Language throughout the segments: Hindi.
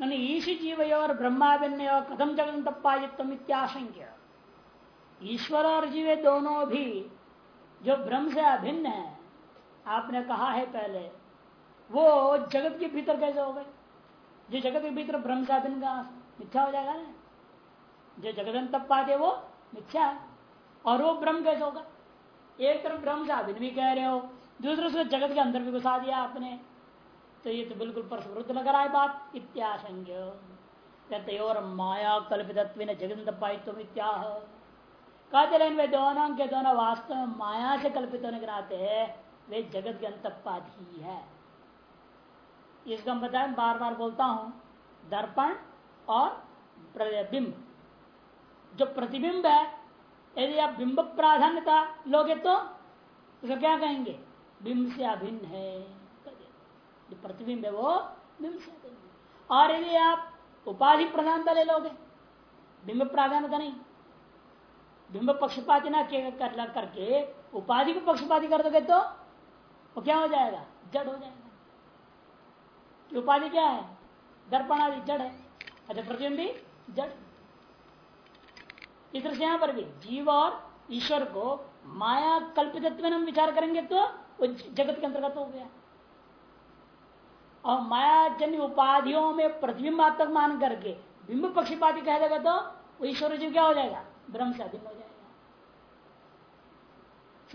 मैंने ईशी जीव और ब्रह्माभिन्न कथम जगन तपाजित्व इत्याशंक्य। ईश्वर और जीव दोनों भी जो ब्रह्म से अभिन्न है, आपने कहा है पहले, वो जगत के भीतर कैसे हो गए? जो जगत के भीतर ब्रह्म से अभिन्न का मिथ्या हो जाएगा ना? जो जगदन तब पाते वो मिथ्या है। और वो ब्रह्म कैसे होगा? एक तरफ़ ब्रह्म से अभिन्न भी कह रहे हो, दूसरे से जगत के अंदर भी घुसा दिया आपने। तो ये तो बिल्कुल परस्परुद्ध लग रहा है बात इत्याशंक्य और माया कल्पित जगन तपाइत्व इत्याह। कहते रहे वे दोनों के दोनों वास्तव में माया से कल्पित होने के नाते वे जगत के अंतपाद ही। है इसका बताया बार बार बोलता हूँ, दर्पण और प्रतिबिंब। जो प्रतिबिंब है, यदि आप बिंब प्राधान्यता लोगे तो उसको क्या कहेंगे? बिंब से अभिन्न है। जो प्रतिबिंब है वो बिंब से और यदि आप उपाधि प्रधानता ले लोगे, बिंब प्राधान्यता नहीं बिंब पक्षपाती ना कर करके उपाधि को पक्षपाती कर दोगे तो वो क्या हो जाएगा? जड़ हो जाएगा। कि उपाधि क्या है? दर्पण आदि जड़ है। अच्छा प्रतिबिंब भी जड़ इस से यहाँ पर भी जीव और ईश्वर को माया कल्पित विचार करेंगे तो वो जगत के अंतर्गत हो गया। और माया जन्य उपाधियों में प्रतिबिंबात्मक मान करके बिंब पक्षपाती कह देगा तो ईश्वर जीव क्या हो जाएगा? ब्रह्म से अभिन्न हो जाएगा।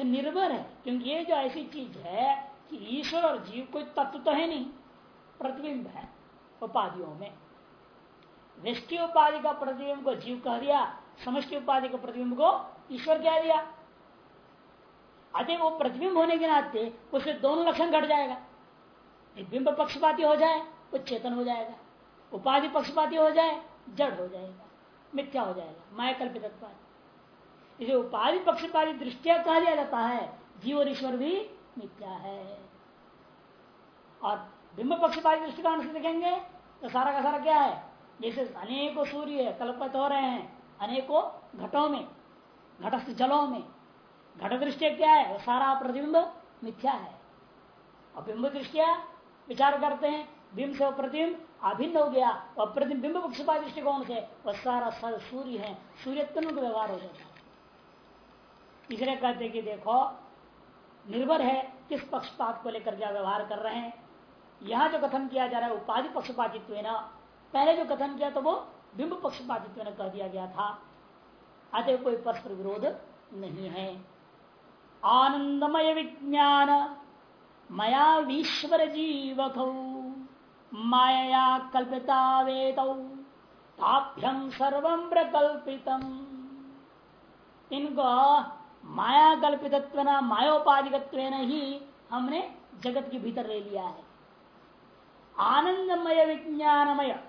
निर्भर है, क्योंकि ये जो ऐसी चीज़ है कि ईश्वर और जीव कोई तत्व तो है नहीं, प्रतिबिंब है उपाधियों में। निष्ठि उपाधि का प्रतिबिंब को जीव कह दिया, समष्टि उपाधि का प्रतिबिंब को ईश्वर कह दिया। अतः वो प्रतिबिंब होने के नाते उससे दोनों लक्षण घट जाएगा। बिंब पक्षपाती हो जाए, वो चेतन हो जाएगा। उपाधि पक्षपाती हो जाए, जड़ हो जाएगा, मिथ्या हो जाएगा माया कल्पित इसे उपाधि पक्षपाती दृष्टिया कहा दिया जाता है जीव और ईश्वर भी मिथ्या है। और बिंब पक्षपाती दृष्टिकोण से देखेंगे तो सारा का सारा क्या है? जैसे अनेकों सूर्य कल्पित हो रहे हैं, अनेकों घटों में, घटस्थ जलों में घट दृष्टि क्या है? वो सारा प्रतिबिंब मिथ्या है। और बिंब दृष्टिया विचार करते हैं, बिंब से प्रतिबिंब अभिन्न हो गया। और प्रतिबिंब पक्षपात दृष्टिकोण से? वह सारा सर सूर्य है। सूर्यत्व का व्यवहार हो जाता है। इसलिए कहते कि देखो, निर्भर है किस पक्षपात को लेकर क्या व्यवहार कर रहे हैं। यहाँ जो कथन किया जा रहा है, उपाधि पक्षपातित्व पहले जो कथन किया तो वो बिंब पक्षपातित्व कह दिया गया था। अतः कोई परस्पर विरोध नहीं है। आनंदमय विज्ञान। मया विश्वर जीवक माया कल्पिता वेद ताभ्यम सर्व प्रकल्पितम इनको माया कल्पित मायोपाधिक ही हमने जगत के भीतर ले लिया है। आनंदमय विज्ञानमय।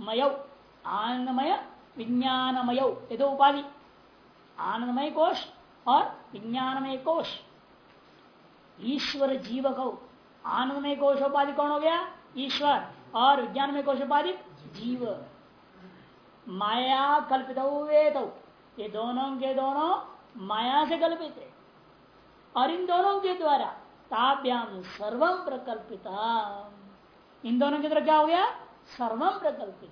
मय, आनंदमय विज्ञानमय ये दो उपाधि, आनंदमय कोश और विज्ञानमय कोश। ईश्वर जीव को आनंदमय कोश उपाधि कौन हो गया? ईश्वर। और विज्ञानमय कोश उपाधि जीव। माया कल्पित वेद। ये दोनों के दोनों माया से कल्पित है। और इन दोनों के द्वारा ताभ्याम सर्वम प्रकल्पित इन दोनों के द्वारा क्या हो गया? सर्वम प्रकल्पित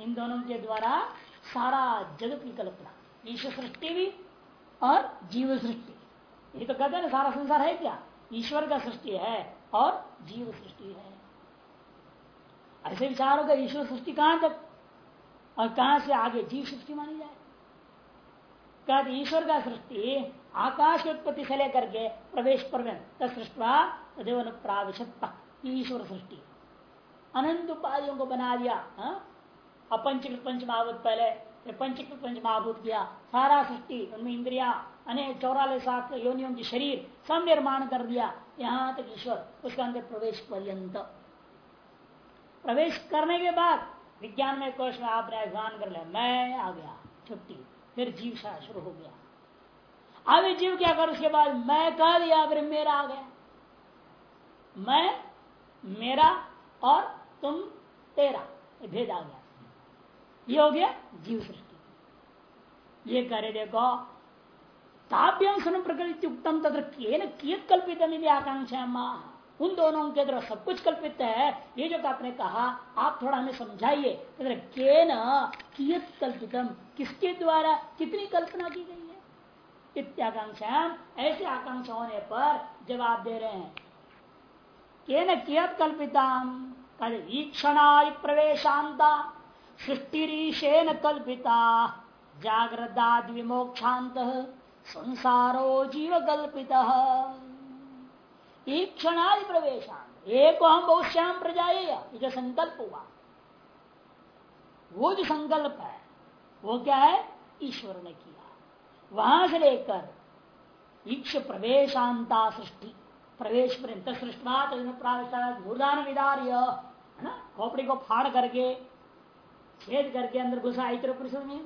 इन दोनों के द्वारा सारा जगत की कल्पना। ईश्वर सृष्टि भी और जीव सृष्टि। ये तो कहते हैं सारा संसार है क्या? ईश्वर का सृष्टि है और जीव सृष्टि है। ऐसे विचार होगा ईश्वर सृष्टि कहाँ तक? और कहाँ से आगे जीव सृष्टि मानी जाए? कहते ईश्वर का सृष्टि आकाश उत्पत्ति से लेकर के प्रवेश पर्यंत सृष्टवा तदेव ईश्वर सृष्टि। अनंत उपाधियों को बना दिया अपंच अपंचकृत पंच महाभूत पहले पंचकृत पंच महाभूत किया सारा सृष्टि उनमें इंद्रिया अनेक चौराले सात योनियों के शरीर सब निर्माण कर दिया यहाँ तक ईश्वर उसके अंदर प्रवेश पर्यंत प्रवेश करने के बाद विज्ञान में कोश में आपने अभिमान कर लिया मैं आ गया छुट्टी फिर जीव सा शुरू हो गया अब जीव क्या कर उसके बाद मैं कह दिया फिर मेरा आ गया मैं मेरा और तुम तेरा भेद आ गया ये हो गया जीव सृष्टि ये करे देखो ताभ्यम सुन प्रकृति उत्तम तथा कियत कल्पित आकांक्षा उन दोनों के द्वारा सब कुछ कल्पित है। ये जो आपने कहा, आप थोड़ा हमें समझाइए के न कियत कल्पितम किसके द्वारा, कितनी कल्पना की गई है? इत्याकांक्षा ऐसे आकांक्षा होने पर जवाब दे रहे हैं। के न कियत कल्पिता ईक्षणा प्रवेशांता सृष्टिरीशेन कल्पिता जागृदाद विमोक्षांत संसारो जीव कल्पिता एक क्षणादि प्रवेशान, एक हम बहुत श्याम प्रजाए ये जो संकल्प हुआ। वो जो संकल्प है, वो क्या है? ईश्वर ने किया। वहाँ से लेकर ईक्ष प्रवेशांता सृष्टि, प्रवेश पर्यंत सृष्टि विदार्य, है ना? खोपड़ी को फाड़ करके छेद करके अंदर घुसा इतर परिषद में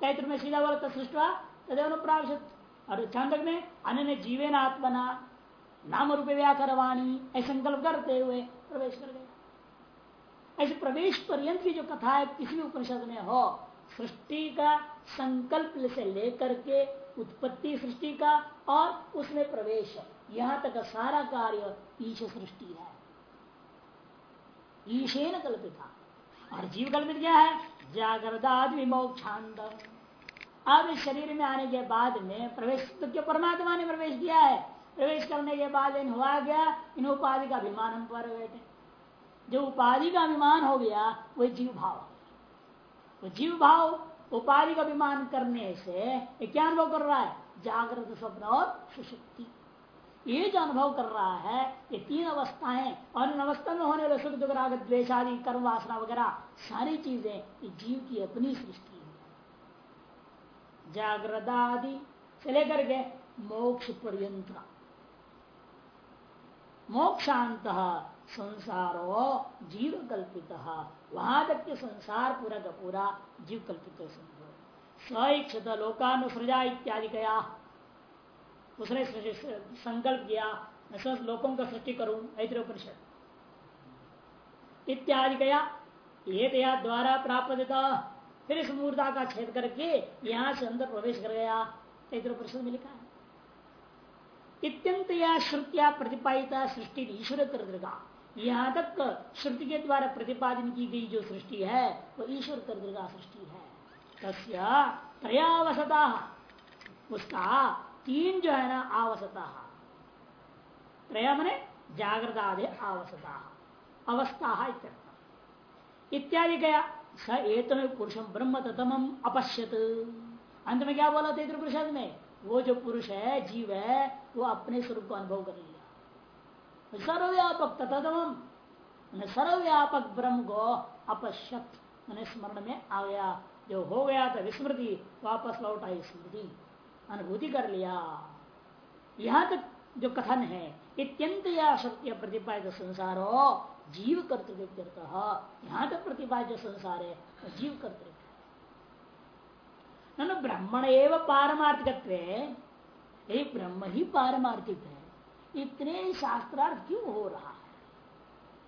तैत्र में सीधा बोला सृष्टवा तदेव प्रावशत। और चांदक में, अन्य जीवेन आत्मना नाम रूप व्याकरवाणी, ऐसे संकल्प करते हुए प्रवेश कर गया। ऐसे प्रवेश पर्यंत की जो कथा है, किसी भी उपनिषद में हो, सृष्टि का संकल्प से लेकर के उत्पत्ति सृष्टि का और उसमें प्रवेश, यहाँ तक सारा कार्य ईश सृष्टि है। ईशेन कल्पिता। और जीव कल्पित क्या है। जागृदाद विमोक्षांत अब शरीर में आने के बाद में प्रवेश तो क्या परमात्मा ने प्रवेश किया है? प्रवेश करने के बाद इन हुआ गया इन उपाधि का अभिमान हम पर बैठे। जो उपाधि का अभिमान हो गया वही जीव भाव। वो जीव भाव, उपाधि का अभिमान करने से क्या अनुभव कर रहा है? जागृत स्वप्न और सुशक्ति। ये जो अनुभव कर रहा है, ये तीन अवस्थाएँ, और इन अवस्था में होने वाले सुख दुख, राग द्वेशादि कर्म वासना वगैरह, सारी चीज़ें जीव की अपनी सृष्टि है। जागृत आदि से लेकर के मोक्ष पर्यंत। मोक्षांत संसारो जीव कल्पित। वहाँ तक के संसार पूरा का पूरा जीव कल्पित संभव स्विक्षत लोकानुसृजा इत्यादि गया उसने संकल्प किया, मैं लोगों का सृष्टि करूँ ऐतिपनिषद इत्यादि गया, ये दया द्वारा प्राप्त फिर इस मूर्ता का छेद करके यहाँ से अंदर प्रवेश कर गया ऐतिपनिषद में लिखा है। इत्यंत श्रुतिया प्रतिपादिता सृष्टि ईश्वर कर्तृका यहाँ तक श्रुति के द्वारा प्रतिपादन की गई जो सृष्टि है, वो ईश्वर कर्तृका सृष्टि है। तस्या त्रयावसता। उसका तीन जो है ना आवसता त्रय मने जागृत आदि आवसता अवस्था इत्यादि गया स एक पुरुषम ब्रह्म ततम अपश्यत। अंत में क्या बोला थे परिषद में वो जो पुरुष है, जीव है, वो अपने स्वरूप को अनुभव कर लिया। सर्वव्यापक तथम सर्वव्यापक ब्रह्म को अपश्यत। मैंने स्मरण में आ गया जो हो गया था विस्मृति, वापस लौट आई स्मृति। अनुभूति कर लिया। यहाँ तक जो कथन है, इत्यंत या सत्य प्रतिपादित संसार हो जीव कर्तृत्व यहाँ तक प्रतिपादित संसार है जीव कर्तृत्व। न ब्राह्मण एवं पारमार्थिक ब्रह्म ही पारमार्थिक है। इतने शास्त्रार्थ क्यों हो रहा है?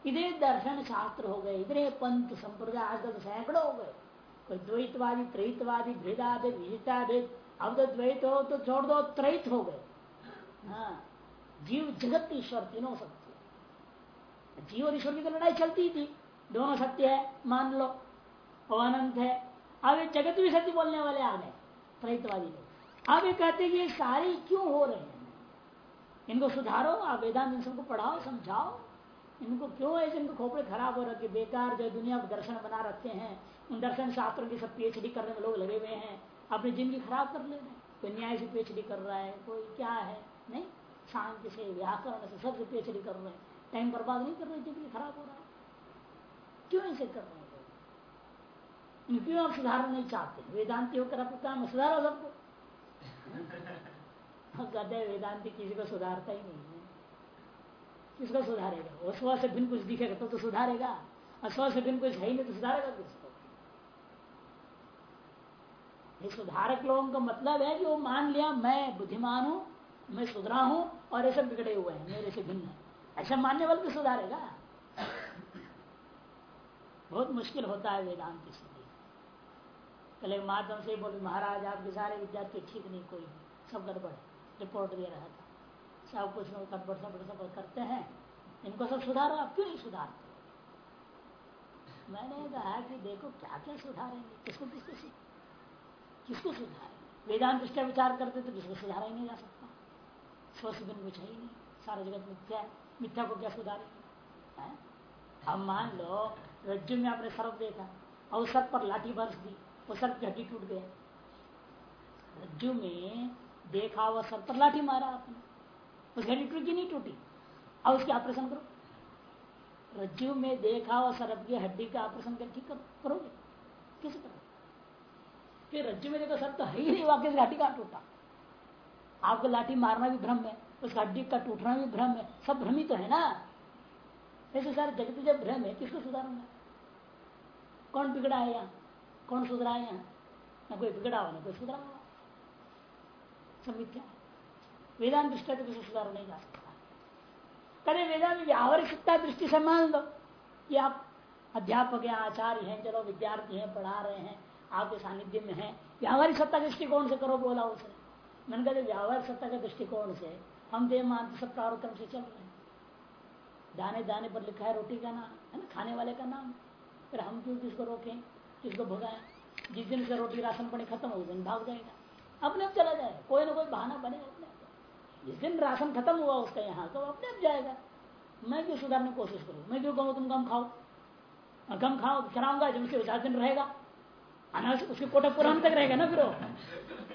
इतने दर्शन शास्त्र हो गए इतने पंथ संप्रदाय आजकल सैकड़ों हो गए। कोई द्वैतवादी, त्रितवादी, भेदाभेद विहिताभेद अब तो द्वैत हो तो छोड़ दो त्रैत हो गए। हाँ। जीव जगत ईश्वर तीनों सत्य जीव और ईश्वर की तो लड़ाई चलती थी। दोनों सत्य है मान लो। अनंत है। अब ये जगत भी सत्य बोलने वाले आ गए त्रैतवादी लोग। अब ये कहते कि ये सारे क्यों हो रहे हैं? इनको सुधारो आप वेदांत सबको पढ़ाओ समझाओ। इनको क्यों ऐसे इनको खोपड़े खराब हो रखे बेकार जो दुनिया को दर्शन बना रखे हैं उन दर्शन शास्त्रों की सब पीएचडी करने में लोग लगे हुए हैं। अपनी ज़िंदगी खराब कर ले रहे कोई न्याय से पीएचडी कर रहा है कोई क्या है नहीं? शांति से व्याकरण से सबसे पीएचडी कर रहे हैं। टाइम बर्बाद नहीं कर रहे ज़िंदगी खराब हो रहा है। क्यों ऐसे कर रहे हैं? क्यों आप सुधार नहीं चाहते? वेदांति होकर आपको काम सुधारो सबको। गदे वेदांति किसी को सुधारता ही नहीं है। किसको सुधारेगा? वो स्व से भिन्न कुछ दिखेगा तो, तो सुधारेगा। और स्व से भिन्न कुछ है ही नहीं तो सुधारेगा किसको? सुधारक लोगों का मतलब है कि वो मान लिया, मैं बुद्धिमान हूँ, मैं सुधरा हूँ, और ऐसे बिगड़े हुए हैं, मेरे से भिन्न ऐसा मानने वाले तो सुधारेगा। बहुत मुश्किल होता है वेदांत की स्थिति। पहले माध्यम से बोले, महाराज, आपके सारे विद्यार्थी ठीक नहीं, कोई सब गड़बड़, रिपोर्ट दे रहा था। सब कुछ कटपट सब सब करते हैं। इनको सब सुधारो, आप क्यों नहीं सुधारते? मैंने कहा कि देखो क्या क्या सुधारेंगे? किसको किसको किसको सुधारेंगे वेदांत दृष्टि विचार करते तो किसको सुधारा ही नहीं जा सकता। स्वस्थ दिन कुछ है ही नहीं। सारा जगत मिथ्या है। मिथ्या को क्या सुधारेंगे अब मान लो रज्जु में आपने सर्प देखा और सर्प पर लाठी बरस दी, वो सर्प की हड्डी टूट गया। रज्जु में देखा हुआ सर्प पर लाठी मारा आपने। उस हड्डी टूटी नहीं टूटी? और उसके ऑपरेशन करो। रज्जु में देखा हुआ सर्प की हड्डी का ऑपरेशन कर ठीक करोगे? कैसे करोगे? कि रज्जु में देखो तो है ही नहीं, वाकई घाटी का टूटा। आपको लाठी मारना भी भ्रम है, उस हड्डी का टूटना भी भ्रम है, सब भ्रम ही तो है ना। ऐसे सारे जगत जब भ्रम है, किसको सुधारूँगा कौन बिगड़ा है यहाँ? कौन सुधरा है यहाँ? कोई बिगड़ा हुआ, ना कोई सुधरा हुआ। सब मिथ्या वेदांत दृष्टि तो किसी सुधार नहीं जा सकता। कभी वेदांत व्यावहारिक सत्ता दृष्टि से मान लो। कि आप अध्यापक हैं, आचार्य हैं, चलो विद्यार्थी हैं, पढ़ा रहे हैं आपके सानिध्य में है। व्यावहारिक सत्ता के दृष्टिकोण से करो, बोला उसने। मैंने कहा व्यावहारिक सत्ता के दृष्टिकोण से हम देव मानते सब प्रारूक्रम से चल रहे हैं। दाने दाने पर लिखा है रोटी का नाम, है ना, खाने वाले का नाम। फिर हम क्यों किसको रोकें, किसको भगाए? जिस दिन से रोटी राशन पानी खत्म हो दिन भाग जाएगा। अपने आप चला जाए कोई ना कोई बहाना बनेगा अपने आप जिस दिन राशन खत्म हुआ उसका यहाँ तो अपने आप जाएगा। मैं क्यों सुधारने की कोशिश करूँ? मैं क्यों कहूँ, तुम कम खाओ। कम खाओ खिलाऊँगा चार दिन रहेगा। उसके कोटा पुरान तक रहेगा ना फिर वो?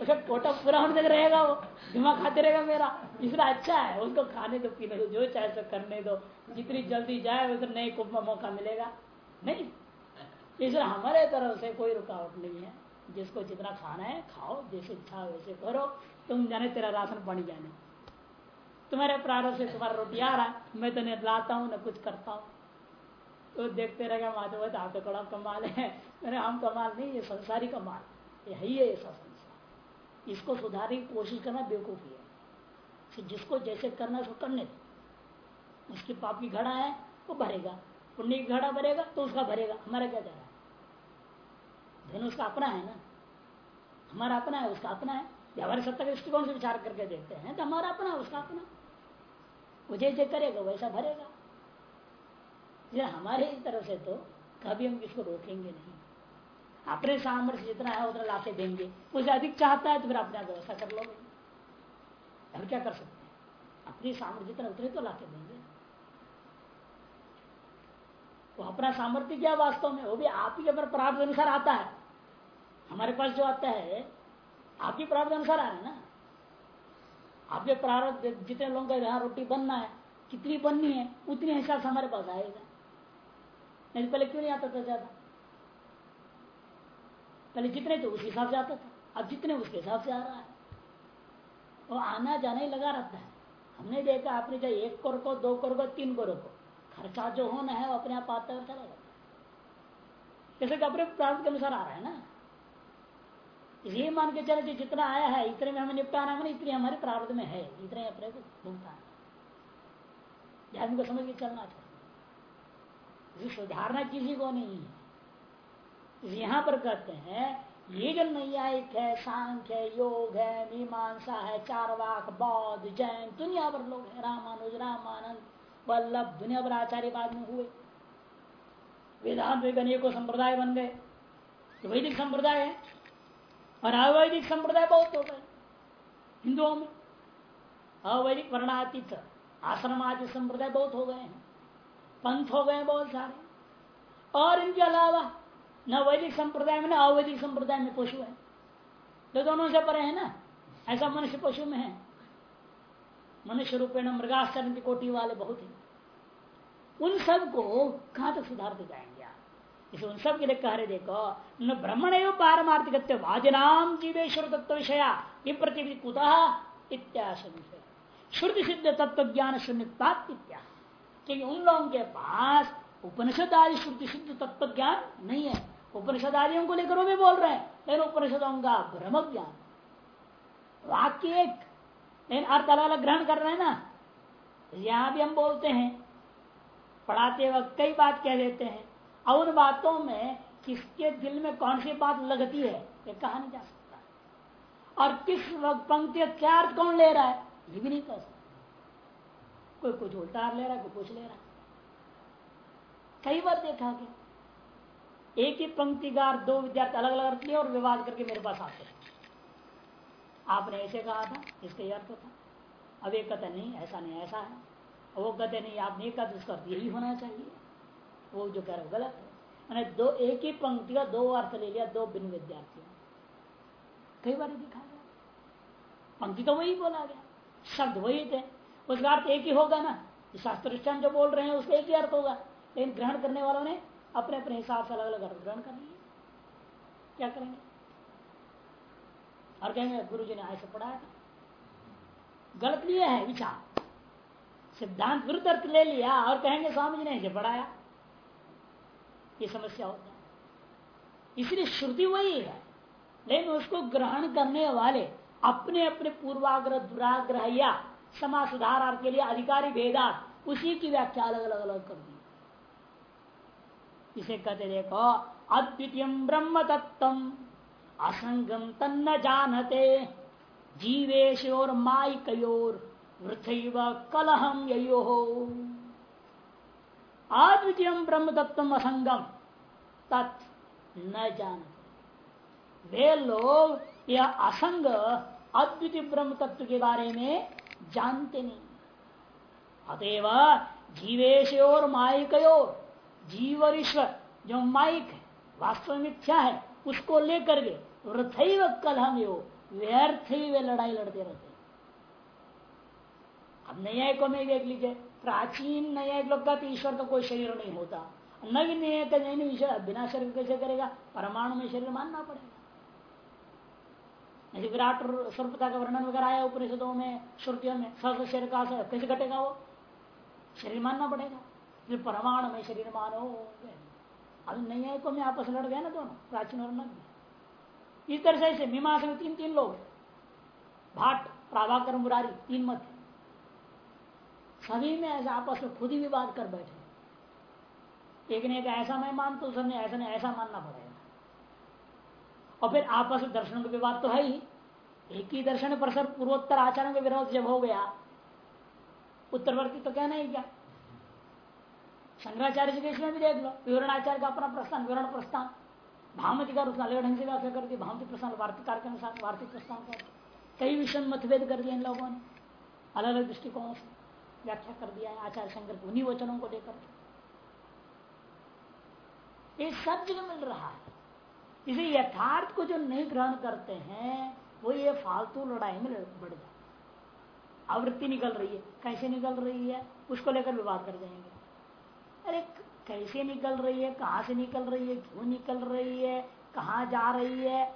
उसका कोटा पूरा होने तक रहेगा वो? दिमाग खाते रहेगा मेरा। इसलिए अच्छा है, उसको खाने दो, पीने दो, जो चाहे सो करने दो। जितनी जल्दी जाए उधर नए कुंभ मौका मिलेगा। नहीं। इसलिए हमारे तरफ़ से कोई रुकावट नहीं है। जिसको जितना खाना है, खाओ, जैसे इच्छा वैसे करो। तुम जाने तेरा राशन पानी जाने तुम्हारे प्रारंभ से तुम्हारा रोटी आ रहा है। मैं तो नहीं लाता हूँ, न कुछ करता हूँ। तो देखते रहेगा माधव तो आप तो बड़ा कमाल है। मैंने हम कमाल नहीं, ये संसारी कमाल यही है ऐसा संसार। इसको सुधारने की कोशिश करना बेवकूफ़ी है। जिसको जैसे करना उसको करने दो उसकी पाप की घड़ा है, वो भरेगा। पुण्य की घड़ा भरेगा तो उसका भरेगा। हमारा क्या जा रहा है? धन उसका अपना है ना? हमारा अपना है, उसका अपना है। व्यावहारिक सत्ता के दृष्टिकोण से विचार करके देखते हैं तो हमारा अपना उसका अपना। वो जैसे करेगा, वैसा भरेगा। हमारे तरफ़ से तो कभी हम किसको रोकेंगे नहीं। अपने सामर्थ्य जितना है उतना लाके देंगे। उसे अधिक चाहता है तो फिर अपने व्यवस्था कर लो हम क्या कर सकते हैं? अपनी सामर्थ्य जितना उतरे तो लाके देंगे। वो अपना सामर्थ्य क्या वास्तव में? वो भी आप ही के प्राप्त अनुसार आता है। हमारे पास जो आता है आपकी प्राप्त अनुसार आ है ना? आपके प्रारब्ध जितने लोगों का यहाँ रोटी बनना है, कितनी बननी है, उतनी हिसाब से हमारे पास आएगा। नहीं पहले क्यों नहीं आता था ज़्यादा? पहले जितने थे उस हिसाब से आता था। अब जितने उसके हिसाब से आ रहा है। वो आना जाना ही लगा रहता है। हमने देखा, आपने चाहे एक करोड़ को, दो करोड़ को, तीन करोड़ को, खर्चा जो होना है वो अपने आप आता है चला जाता है। जैसे अपने प्राप्त के अनुसार आ रहा है ना। ये मान के चले जितना आया है, इतने में हमें निपटाना है इतने हमारे प्रारब्ध में है, इतने अपने को भुगतान। आदमी को समझ के चलना चाहिए। सुधारना किसी को नहीं है। यहाँ पर कहते हैं, ये जो नैयायिक है, सांख्य योग है, मीमांसा है चार वाक बौद्ध, जैन, दुनिया भर लोग है। रामानुज, रामानंद, वल्लभ, दुनिया भर आचार्य बाद में हुए। वेदांत में अनेकों संप्रदाय बन गए। तो वैदिक संप्रदाय है और अवैदिक संप्रदाय बहुत हो गए हिंदुओं में। अवैदिक वर्णातीत आश्रम आदि संप्रदाय बहुत हो गए हैं। पंथ हो गए बहुत सारे। और इनके अलावा न वैदिक संप्रदाय में न अवैदिक संप्रदाय में पशु है। तो दोनों से परे है ना? ऐसा मनुष्य पशु में है। मनुष्य रूपेण मृगाश्चरण की कोटि वाले बहुत ही। उन सबको कहाँ तक सुधारते जाएँगे आप इसे उन सब के लिए कह रहे, देखो, न ब्रह्मण एवं पारमार्थिक वाजनाम जीवेश्वर तत्व विषया विप्रति कुतः इत्याशय श्रुति सिद्ध तत्व ज्ञान शून्य इत्या क्योंकि उन लोगों के पास उपनिषद आदि श्रुति सिद्ध तत्व ज्ञान नहीं है। उपनिषद आदियों को लेकर वो भी बोल रहे हैं, लेकिन उपनिषदों का भ्रम ज्ञान वाक्य एक, लेकिन अर्थ अलग अलग ग्रहण कर रहे हैं ना। यहाँ भी हम बोलते हैं, पढ़ाते वक्त कई बात कह देते हैं और उन बातों में किसके दिल में कौन सी बात लगती है? ये कहा नहीं जा सकता। और किस पंक्ति क्या अर्थ कौन ले रहा है? ये भी नहीं कह सकता। कोई कुछ उल्टा ले रहा, कोई कुछ ले रहा। कई बार देखा गया एक ही पंक्ति का दो विद्यार्थी अलग अलग अर्थ लिए और विवाद करके मेरे पास आते आपने ऐसे कहा था, इसका अर्थ था। अब एक कहते नहीं, ऐसा नहीं, ऐसा है। वो कहते नहीं आपने एक कहा उसका अर्थ यही होना चाहिए। वो जो कह रहे हो, गलत है। मैंने दो, एक ही पंक्ति का दो अर्थ ले लिया, दो भिन्न विद्यार्थियों कई बार दिखा गया। पंक्ति तो वही बोला गया। शब्द वही थे। उसका अर्थ एक ही होगा ना? शास्त्र जो बोल रहे हैं, उसका एक ही अर्थ होगा। लेकिन ग्रहण करने वालों ने अपने अपने हिसाब से अलग अलग अर्थ ग्रहण कर लिए। क्या करेंगे? और कहेंगे गुरु जी ने ऐसे पढ़ाया था। गलत लिए है, विचार। सिद्धांत विरुद्ध अर्थ ले लिया और कहेंगे, स्वामी जी ने ऐसे पढ़ाया। ये समस्या होता है इसलिए श्रुति वही है। लेकिन उसको ग्रहण करने वाले अपने अपने पूर्वाग्रह, दुराग्रह या समाज सुधार के लिए अधिकारी भेदा, उसी की व्याख्या अलग अलग अलग कर दी। इसे कहते देखो, अद्वितीय ब्रह्म तत्व असंगम तन्न जानते, जीवेश और माइकोर वृथैव कलहम यो अद्वितीय ब्रह्म तत्व असंगम तत् न जानते। वे लोग, यह असंग अद्वितीय ब्रह्म तत्व के बारे में जानते नहीं। अतएव जीवेश और माइक और जीव और ईश्वर जो माइक है, वास्तव में मिथ्या है, उसको लेकर के वृथैव कल हम यो व्यर्थ ही वे लड़ाई लड़ते रहते अब न्यायिकों में देख लीजिए, प्राचीन न्यायिक लोग कहते ईश्वर का कोई शरीर नहीं होता। नवीन न्यायिक बिना शरीर कैसे करेगा? परमाणु में शरीर मानना पड़ेगा। विराट स्वरूपता का वर्णन वगैरह आया उपनिषदों में, श्रुतियों में सहस शरीर का कैसे घटेगा वो? शरीर मानना पड़ेगा। फिर परमाणु में शरीर मानो। अब न्यायिकों मैं आपस लड़ गए ना दोनों, प्राचीन और नव्य इस तरह से मीमांस में तीन तीन लोग भाट, प्राभाकर, मुरारी, तीन मत। सभी में ऐसा आपस में खुद ही विवाद कर बैठे। एक ने कहा, ऐसा मैं मानता हूँ सबने ऐसा नहीं, ऐसा मानना पड़ेगा। और फिर आपस में दर्शन का विवाद तो है ही। एक ही दर्शन पर सर पूर्वोत्तर आचरण का विरोध जब हो गया, उत्तरवर्ती तो कहना ही क्या? शंकराचार्य जी के इसमें भी देख लो विवरण आचार्य का अपना प्रस्थान, विवरण प्रस्थान। भामति का उसने अलग ढंग से व्याख्या कर दी, भामति प्रस्थान वार्तिकार के अनुसार वार्तिक प्रस्थान कर कई विषय मतभेद कर दिए इन लोगों ने, अलग अलग दृष्टिकोणों से व्याख्या कर दिया है आचार्य शंकर उन्हीं वचनों को लेकर। ये सब जगह मिल रहा है इसे यथार्थ को जो नहीं ग्रहण करते हैं, वो ये फालतू लड़ाई में बढ़ जाए आवृत्ति निकल रही है। कैसे निकल रही है? उसको लेकर विवाद कर जाएँगे अरे, कैसे निकल रही है? कहाँ से निकल रही है? क्यों निकल रही है? कहाँ जा रही है?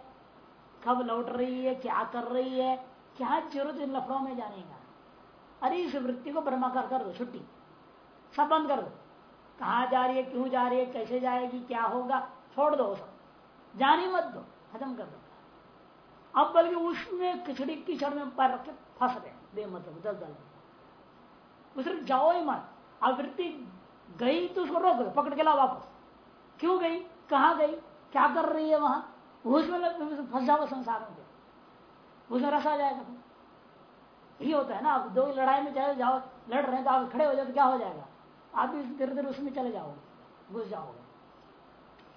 कब लौट रही है? क्या कर रही है? क्या ज़रूरत इन लफड़ों में जाने का? अरे, इस वृत्ति को ब्रह्माकार कर दो, छुट्टी। सब बंद कर दो। कहाँ जा रही है? क्यों जा रही है? कैसे जाएगी? क्या होगा? छोड़ दो सब जाने मत दो, खत्म कर दो। अब बल्कि उसमें खिचड़ी कीचड़ में पैर रख के फंस गए, बेमतलब, दल दल। सिर्फ़ जाओ ही मत। आवृत्ति गई तो उसको रोक पकड़ के ला वापस। क्यों गई? कहा गई? क्या कर रही है वहाँ? उसमें फंस जाओ संसार में। उसमें रसा जाएगा यही होता है ना आप दो लड़ाई में चले जाओ, लड़ रहे हैं तो आप खड़े हो जाए तो क्या हो जाएगा? आप भी धीरे धीरे उसमें चले जाओगे, घुस जाओगे।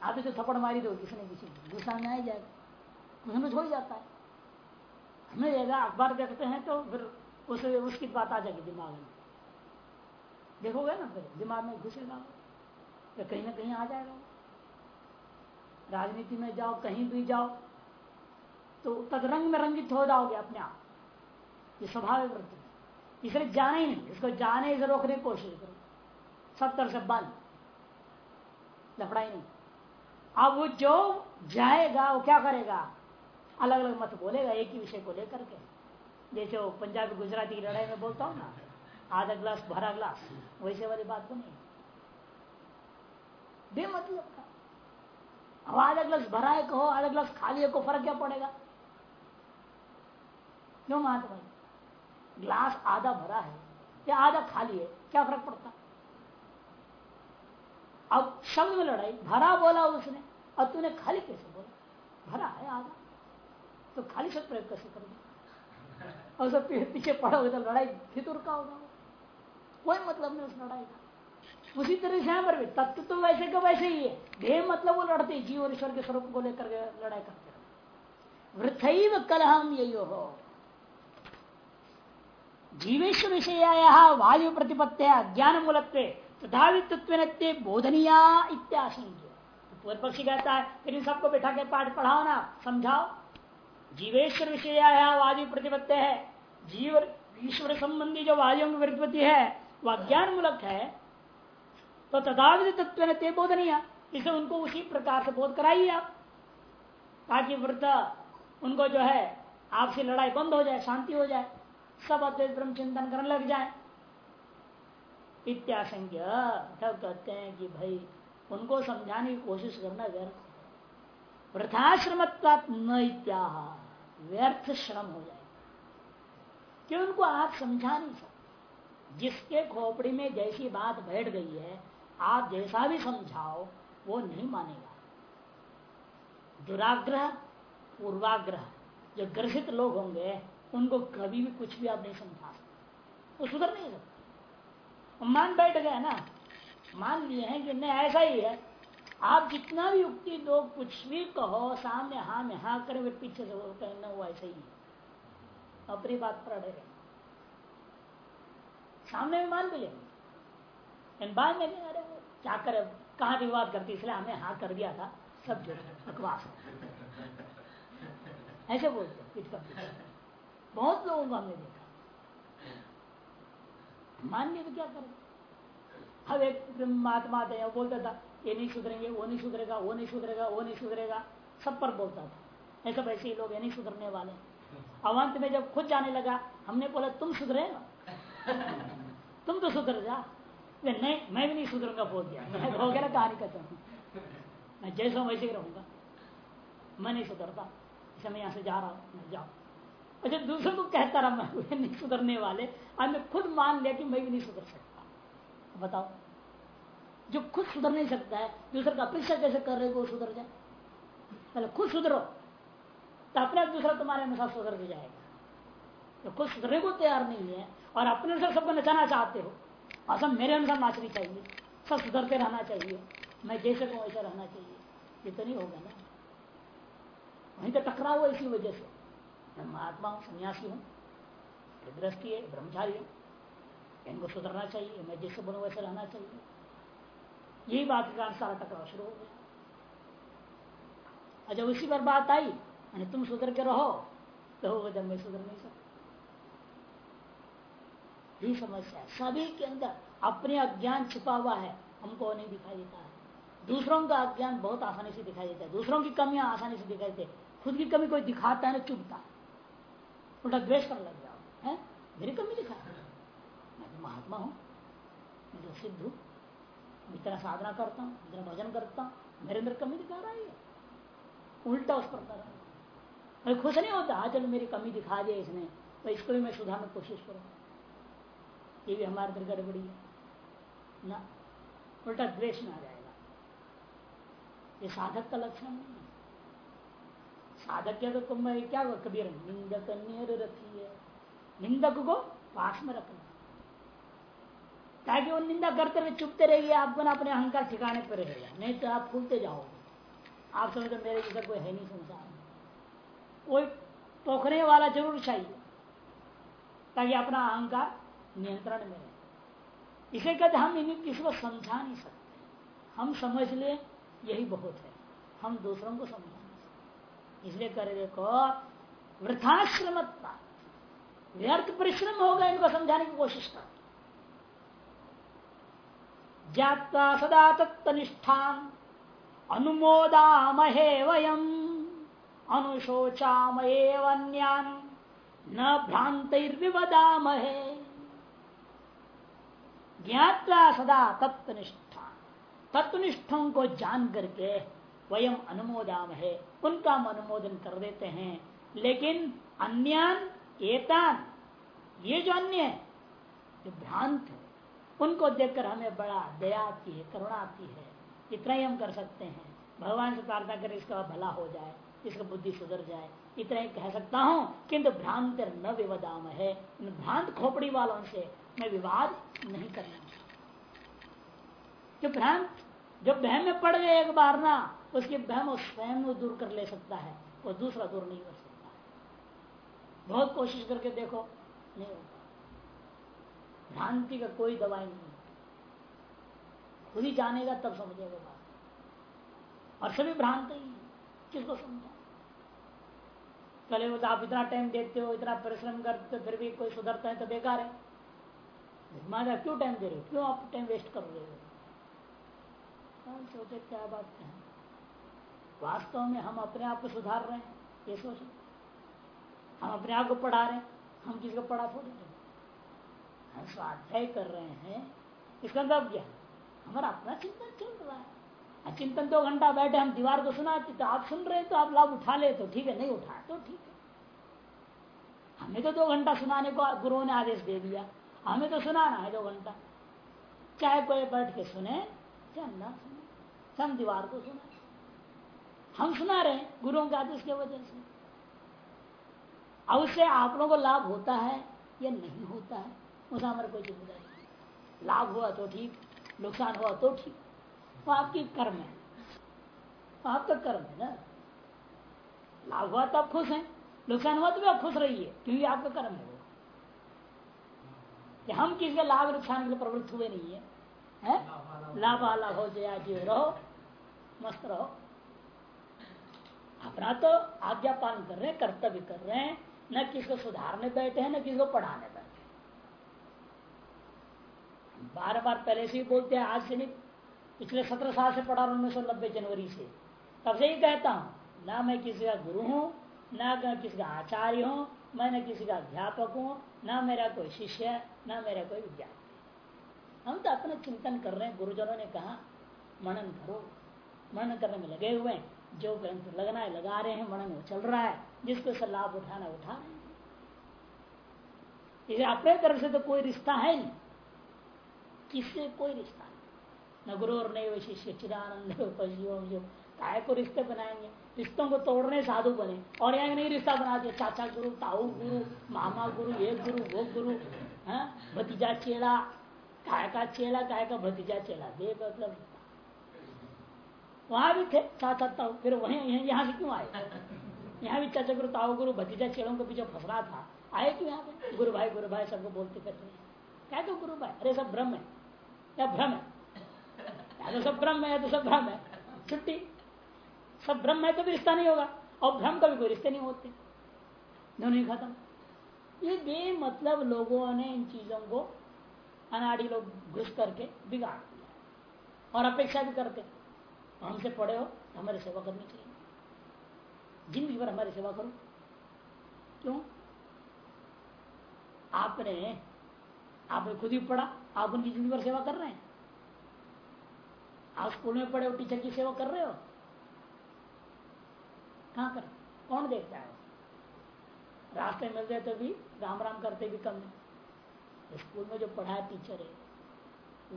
आप तो थप्पड़ मारी दो, किसी ने किसी गुस्सा में आ जाएगा। उसमें हो ही जाता है। हमें अखबार देखते हैं तो फिर उस, उसकी बात आ जाएगी दिमाग में। देखोगे ना फिर, दिमाग में घुसेगा। तो कहीं ना कहीं आ जाएगा। राजनीति में जाओ, कहीं भी जाओ तो तदरंग में रंगित हो जाओगे अपने आप। ये स्वभाव वृत्ति। इसलिए जाने ही नहीं। इसको जाने से रोकने की कोशिश करो। सब तरह से बंद। लफड़ा ही नहीं। अब वो जो जाएगा, वो क्या करेगा? अलग अलग मत बोलेगा, एक ही विषय को लेकर के। जैसे वो पंजाबी गुजराती की लड़ाई में बोलता हूँ ना, आधा ग्लास, भरा ग्लास, वैसे वाली बात बनी बेमतलब का अब आधा ग्लास भरा है कहो आधा ग्लास खाली है को फ़र्क क्या पड़ेगा? क्यों महात्मा ग्लास आधा भरा है या आधा खाली है, क्या फ़र्क पड़ता? अब शब्द में लड़ाई, भरा बोला उसने और तूने खाली कैसे बोला। भरा है आधा तो खाली शब्द प्रयोग कैसे करोगे? और सब पीछे पड़ा होगा तो लड़ाई फितुर का होगा कोई मतलब नहीं उस लड़ाई का। उसी तरह से पर भी, तत्व तो वैसे का वैसे ही है। ध्येय मतलब वो लड़ते जीव और ईश्वर के स्वरूप को लेकर लड़ाई करते वृथैव कलहम यही हो जीवेश्वर विषय वायु प्रतिपत्ति अज्ञान मूलत्व तथावित्व बोधनिया इत्याशंक्य पूर्व पक्षी कहता है, फिर सबको बैठा के पाठ पढ़ाओ ना, समझाओ। जीवेश्वर विषय वायु प्रतिपत्ति है। जीव ईश्वर संबंधी जो वायुओं की प्रतिपत्ति है, वह अज्ञान मूलक है। तो तथाविध तत्व ने ते बोधनिया इसे उनको उसी प्रकार से बोध कराइए आप। ताकि व्रत उनको जो है, आपसे लड़ाई बंद हो जाए, शांति हो जाए, सब अद्वैत ब्रह्म चिंतन करने लग जाए। इत्याशंक्य। तब कहते हैं कि भाई उनको समझाने की कोशिश करना व्यर्थ वृथाश्रम व्यर्थ श्रम हो जाए कि उनको आप समझा नहीं सकते? जिसके खोपड़ी में जैसी बात बैठ गई है, आप जैसा भी समझाओ, वो नहीं मानेगा। दुराग्रह, पूर्वाग्रह, जो ग्रसित लोग होंगे, उनको कभी भी कुछ भी आप नहीं समझा सकते। वो सुधर नहीं सकते। मान बैठ गया ना मान लिए हैं कि नहीं, ऐसा ही है। आप जितना भी युक्ति दो, कुछ भी कहो, सामने हाँ में हाँ करे पीछे से वो कहना वो ऐसा ही है। अपनी बात पर अड़े सामने में मान भी लेंगे बाद में अरे, क्या करे? कहा विवाद करती? इसलिए हमने हाँ कर दिया था। सब जो बकवास ऐसे बोलते कुछ कर बहुत लोगों को हमने देखा। मान लिया तो क्या करें? अब एक महात्मा आते हैं बोलता था, ये नहीं सुधरेंगे, वो नहीं सुधरेगा, वो नहीं सुधरेगा, वो नहीं सुधरेगा। सब पर बोलता था। ऐसा वैसे ही लोग ये नहीं सुधरने वाले अवंत में जब खुद जाने लगा, हमने बोला, तुम सुधरे तुम तो सुधर जा। नहीं, मैं भी नहीं सुधरूँगा, बोल दिया। हो गया ना कहानी का मैं जैसा वैसे ही रहूँगा। मैं नहीं सुधरता। इसे मैं यहाँ से जा रहा हूँ जाओ अच्छा दूसरों को कहता रहा, मैं नहीं सुधरने वाले। आज मैं खुद मान लिया कि मैं भी नहीं सुधर सकता। बताओ। जो खुद सुधर नहीं सकता है दूसरे का अपेक्षा कैसे कर रहे हो सुधर जाए? पहले खुद सुधरो तो अपने दूसरा तुम्हारे अनुसार सुधर भी जाएगा। तो खुद सुधरने को तैयार नहीं है और अपने अनुसार सबको नचाना चाहते हो, और सब मेरे अनुसार नाचनी चाहिए, सब सुधरते रहना चाहिए, मैं जैसे को वैसा रहना चाहिए, ये तो नहीं होगा ना। वहीं तो टकराव इसी वजह से। मैं महात्मा हूँ, सन्यासी हूँ है, ब्रह्मचारी हूँ। इनको सुधरना चाहिए मैं जैसे बोलूँ वैसे रहना चाहिए। यही बात का सारा टकराव शुरू हो गया। अच्छा उसी पर बात आई तुम सुधर के रहो तो जब मैं सुधर नहीं सकता। यही समस्या है। सभी के अंदर अपने अज्ञान छिपा हुआ है, हमको नहीं दिखाई देता है। दूसरों का अज्ञान बहुत आसानी से दिखाई देता है। दूसरों की कमियाँ आसानी से दिखाई देती है। खुद की कमी कोई दिखाता है ना चुपता है। उल्टा द्वेष करने लग जाओ, है? मेरी कमी दिखा महात्मा हूँ। मैं तो सिद्ध हूँ। इतना साधना करता हूँ, इतना भजन करता हूँ। मेरे अंदर कमी दिखा रहा है उल्टा उस पर कर रहा है। मैं खुश नहीं होता हाँ चलो मेरी कमी दिखा दिया इसने तो इसको भी मैं सुधारने की कोशिश करूँगा ये भी हमारे अंदर गड़बड़ी है। ना, उल्टा द्वेष में आ जाएगा। ये साधक का लक्षण नहीं है। साधक के तो मैं क्या कबीर निंदक नियर रखी है। निंदक को पास में रखना। ताकि वो निंदा करते हुए चुपते रहिए आपको ना अपने अहंकार ठिकाने पर रहेगा। नहीं तो आप फूलते जाओगे। आप समझ तो मेरे जैसा कोई है नहीं संसार कोई टोकने वाला ज़रूर चाहिए, ताकि अपना अहंकार नियंत्रण में रहे। इसे कहते हम इन्हें किसी को समझा नहीं सकते। हम समझ ले, यही बहुत है। हम दूसरों को समझा नहीं सकते। इसलिए कर देखो वृथाश्रमता व्यर्थ परिश्रम होगा, इनको समझाने की कोशिश कर। जाता सदा तत्निष्ठान अनुमोदामहे वयम। अनुशोचामहे न भ्रांतिर्विवदामहे ज्ञाता सदा तत्वनिष्ठा तत्वनिष्ठों को जान करके वयम अनुमोदाम उनका हम अनुमोदन कर देते हैं। लेकिन अन्यान, एतान, ये जो अन्य जो भ्रांत उनको देखकर हमें बड़ा दया आती है, करुणा आती है। इतना ही हम कर सकते हैं। भगवान से प्रार्थना करें, इसका भला हो जाए, इसका बुद्धि सुधर जाए। इतना ही कह सकता हूँ किंतु भ्रांत न विवदाम है। भ्रांत खोपड़ी वालों से मैं विवाद नहीं करना जो भ्रांत, जो बहम में पड़ गए एक बार ना, उसकी बहम वो स्वयं वो दूर कर ले सकता है। वो दूसरा दूर नहीं कर सकता। है बहुत कोशिश करके देखो, नहीं होता। भ्रांति का कोई दवाई नहीं खुद ही जानेगा तब समझेगा बात। और सभी भ्रांत ही किसको समझा चले वो तो आप इतना टाइम देते हो, इतना परिश्रम करते हो, फिर भी कोई सुधरता है तो बेकार है। माजा क्यों टाइम दे रहे हो? क्यों आप टाइम वेस्ट कर रहे हो? सोचे क्या बात है? वास्तव में हम अपने आप को सुधार रहे हैं, ये सोचे। हम अपने आप को पढ़ा रहे हैं, हम किसी को पढ़ा थोड़ी रहे? हम स्वाध्याय कर रहे हैं इसका मतलब क्या हमारा अपना चिंतन चल रहा है? चिंतन दो घंटा बैठे, हम दीवार को सुनाते तो आप सुन रहे तो आप लाभ उठा ले तो ठीक है, नहीं उठा तो ठीक है। हमें तो दो घंटा सुनाने को गुरुओं ने आदेश दे दिया। हमें तो सुनाना है दो घंटा। चाहे कोई बैठ के सुने, चाहे ना सुने हम दीवार को सुना। हम सुना रहे हैं गुरुओं के आदेश की वजह से। अब उससे आप लोगों को लाभ होता है या नहीं होता है? उसका हमारे कोई ज़िम्मेदारी लाभ हुआ तो ठीक नुकसान हुआ तो ठीक। वो आपकी कर्म है। आपका कर्म है ना? लाभ हुआ तो आप खुश हैं नुकसान हुआ तो भी आप खुश रहिए क्योंकि आपका कर्म है वो। कि हम किसी लाभ नुकसान के लिए प्रवृत्त हुए नहीं है, है? लाभ लाभ हो जाए जीव रहो मस्त रहो। अपना तो आज्ञा पालन कर रहे हैं कर्तव्य कर रहे हैं न किसको सुधारने बैठे हैं न किसी को पढ़ाने बैठे बार बार पहले से ही बोलते हैं, आज से नहीं, पिछले सत्रह साल से पढ़ा उन्नीस सौ नब्बे जनवरी से। तब से ही कहता हूँ, ना मैं किसी का गुरु हूँ, ना मैं किसी का आचार्य हूँ, मैं न किसी का अध्यापक हूँ, ना मेरा कोई शिष्य है, ना मेरा कोई विद्यार्थी हम तो अपना चिंतन कर रहे हैं, गुरुजनों ने कहा मनन करो मनन करने में लगे हुए हैं, जो ग्रंथ लगना है लगा रहे हैं मनन चल रहा है, जिसको से लाभ उठाना उठा रहे हैं। अपने तरफ़ से तो कोई रिश्ता है नहीं। किससे कोई रिश्ता नहीं। न गुरु और नहीं शिष्य चिदानंद काय को रिश्ते बनाएँगे, रिश्तों को तोड़ने साधु बने। और यहाँ नहीं रिश्ता बना दिया, चाचा गुरु, ताऊ गुरु, मामा गुरु, ये गुरु, वो गुरु, है, भतीजा चेला काय का चेला काय का भतीजा चेला दे मतलब। वहाँ भी थे चाचा ताऊ, फिर वही, यहाँ से क्यों आए? यहाँ भी चाचा गुरु, ताऊ गुरु, भतीजा चेलों के पीछे फंस था। आए क्यों यहाँ पे? गुरु भाई गुरु भाई सबको बोलते करते क्या तो गुरु भाई अरे सब ब्रह्म है। या भ्रम है। या तो सब ब्रह्म है, या तो सब भ्रम है। छुट्टी। सब ब्रह्म है तो भी रिश्ता नहीं होगा। और भ्रम का भी कोई रिश्ते नहीं होते। दोनों ही खत्म। ये बे मतलब लोगों ने इन चीज़ों को अनाड़ी लोग घुस करके बिगाड़ दिया। और अपेक्षा भी करते। हमसे पढ़े हो तो हमारी सेवा करनी चाहिए। ज़िंदगी भर हमारी सेवा करो। क्यों? आपने आपने खुद ही पढ़ा। आप उनकी ज़िंदगी भर सेवा कर रहे हैं? आप स्कूल में पढ़े हो, टीचर की सेवा कर रहे हो? कहा कर? कौन देखता है? रास्ते मिलते तो भी राम राम करते भी कम नहीं। स्कूल में जो पढ़ा है टीचर है,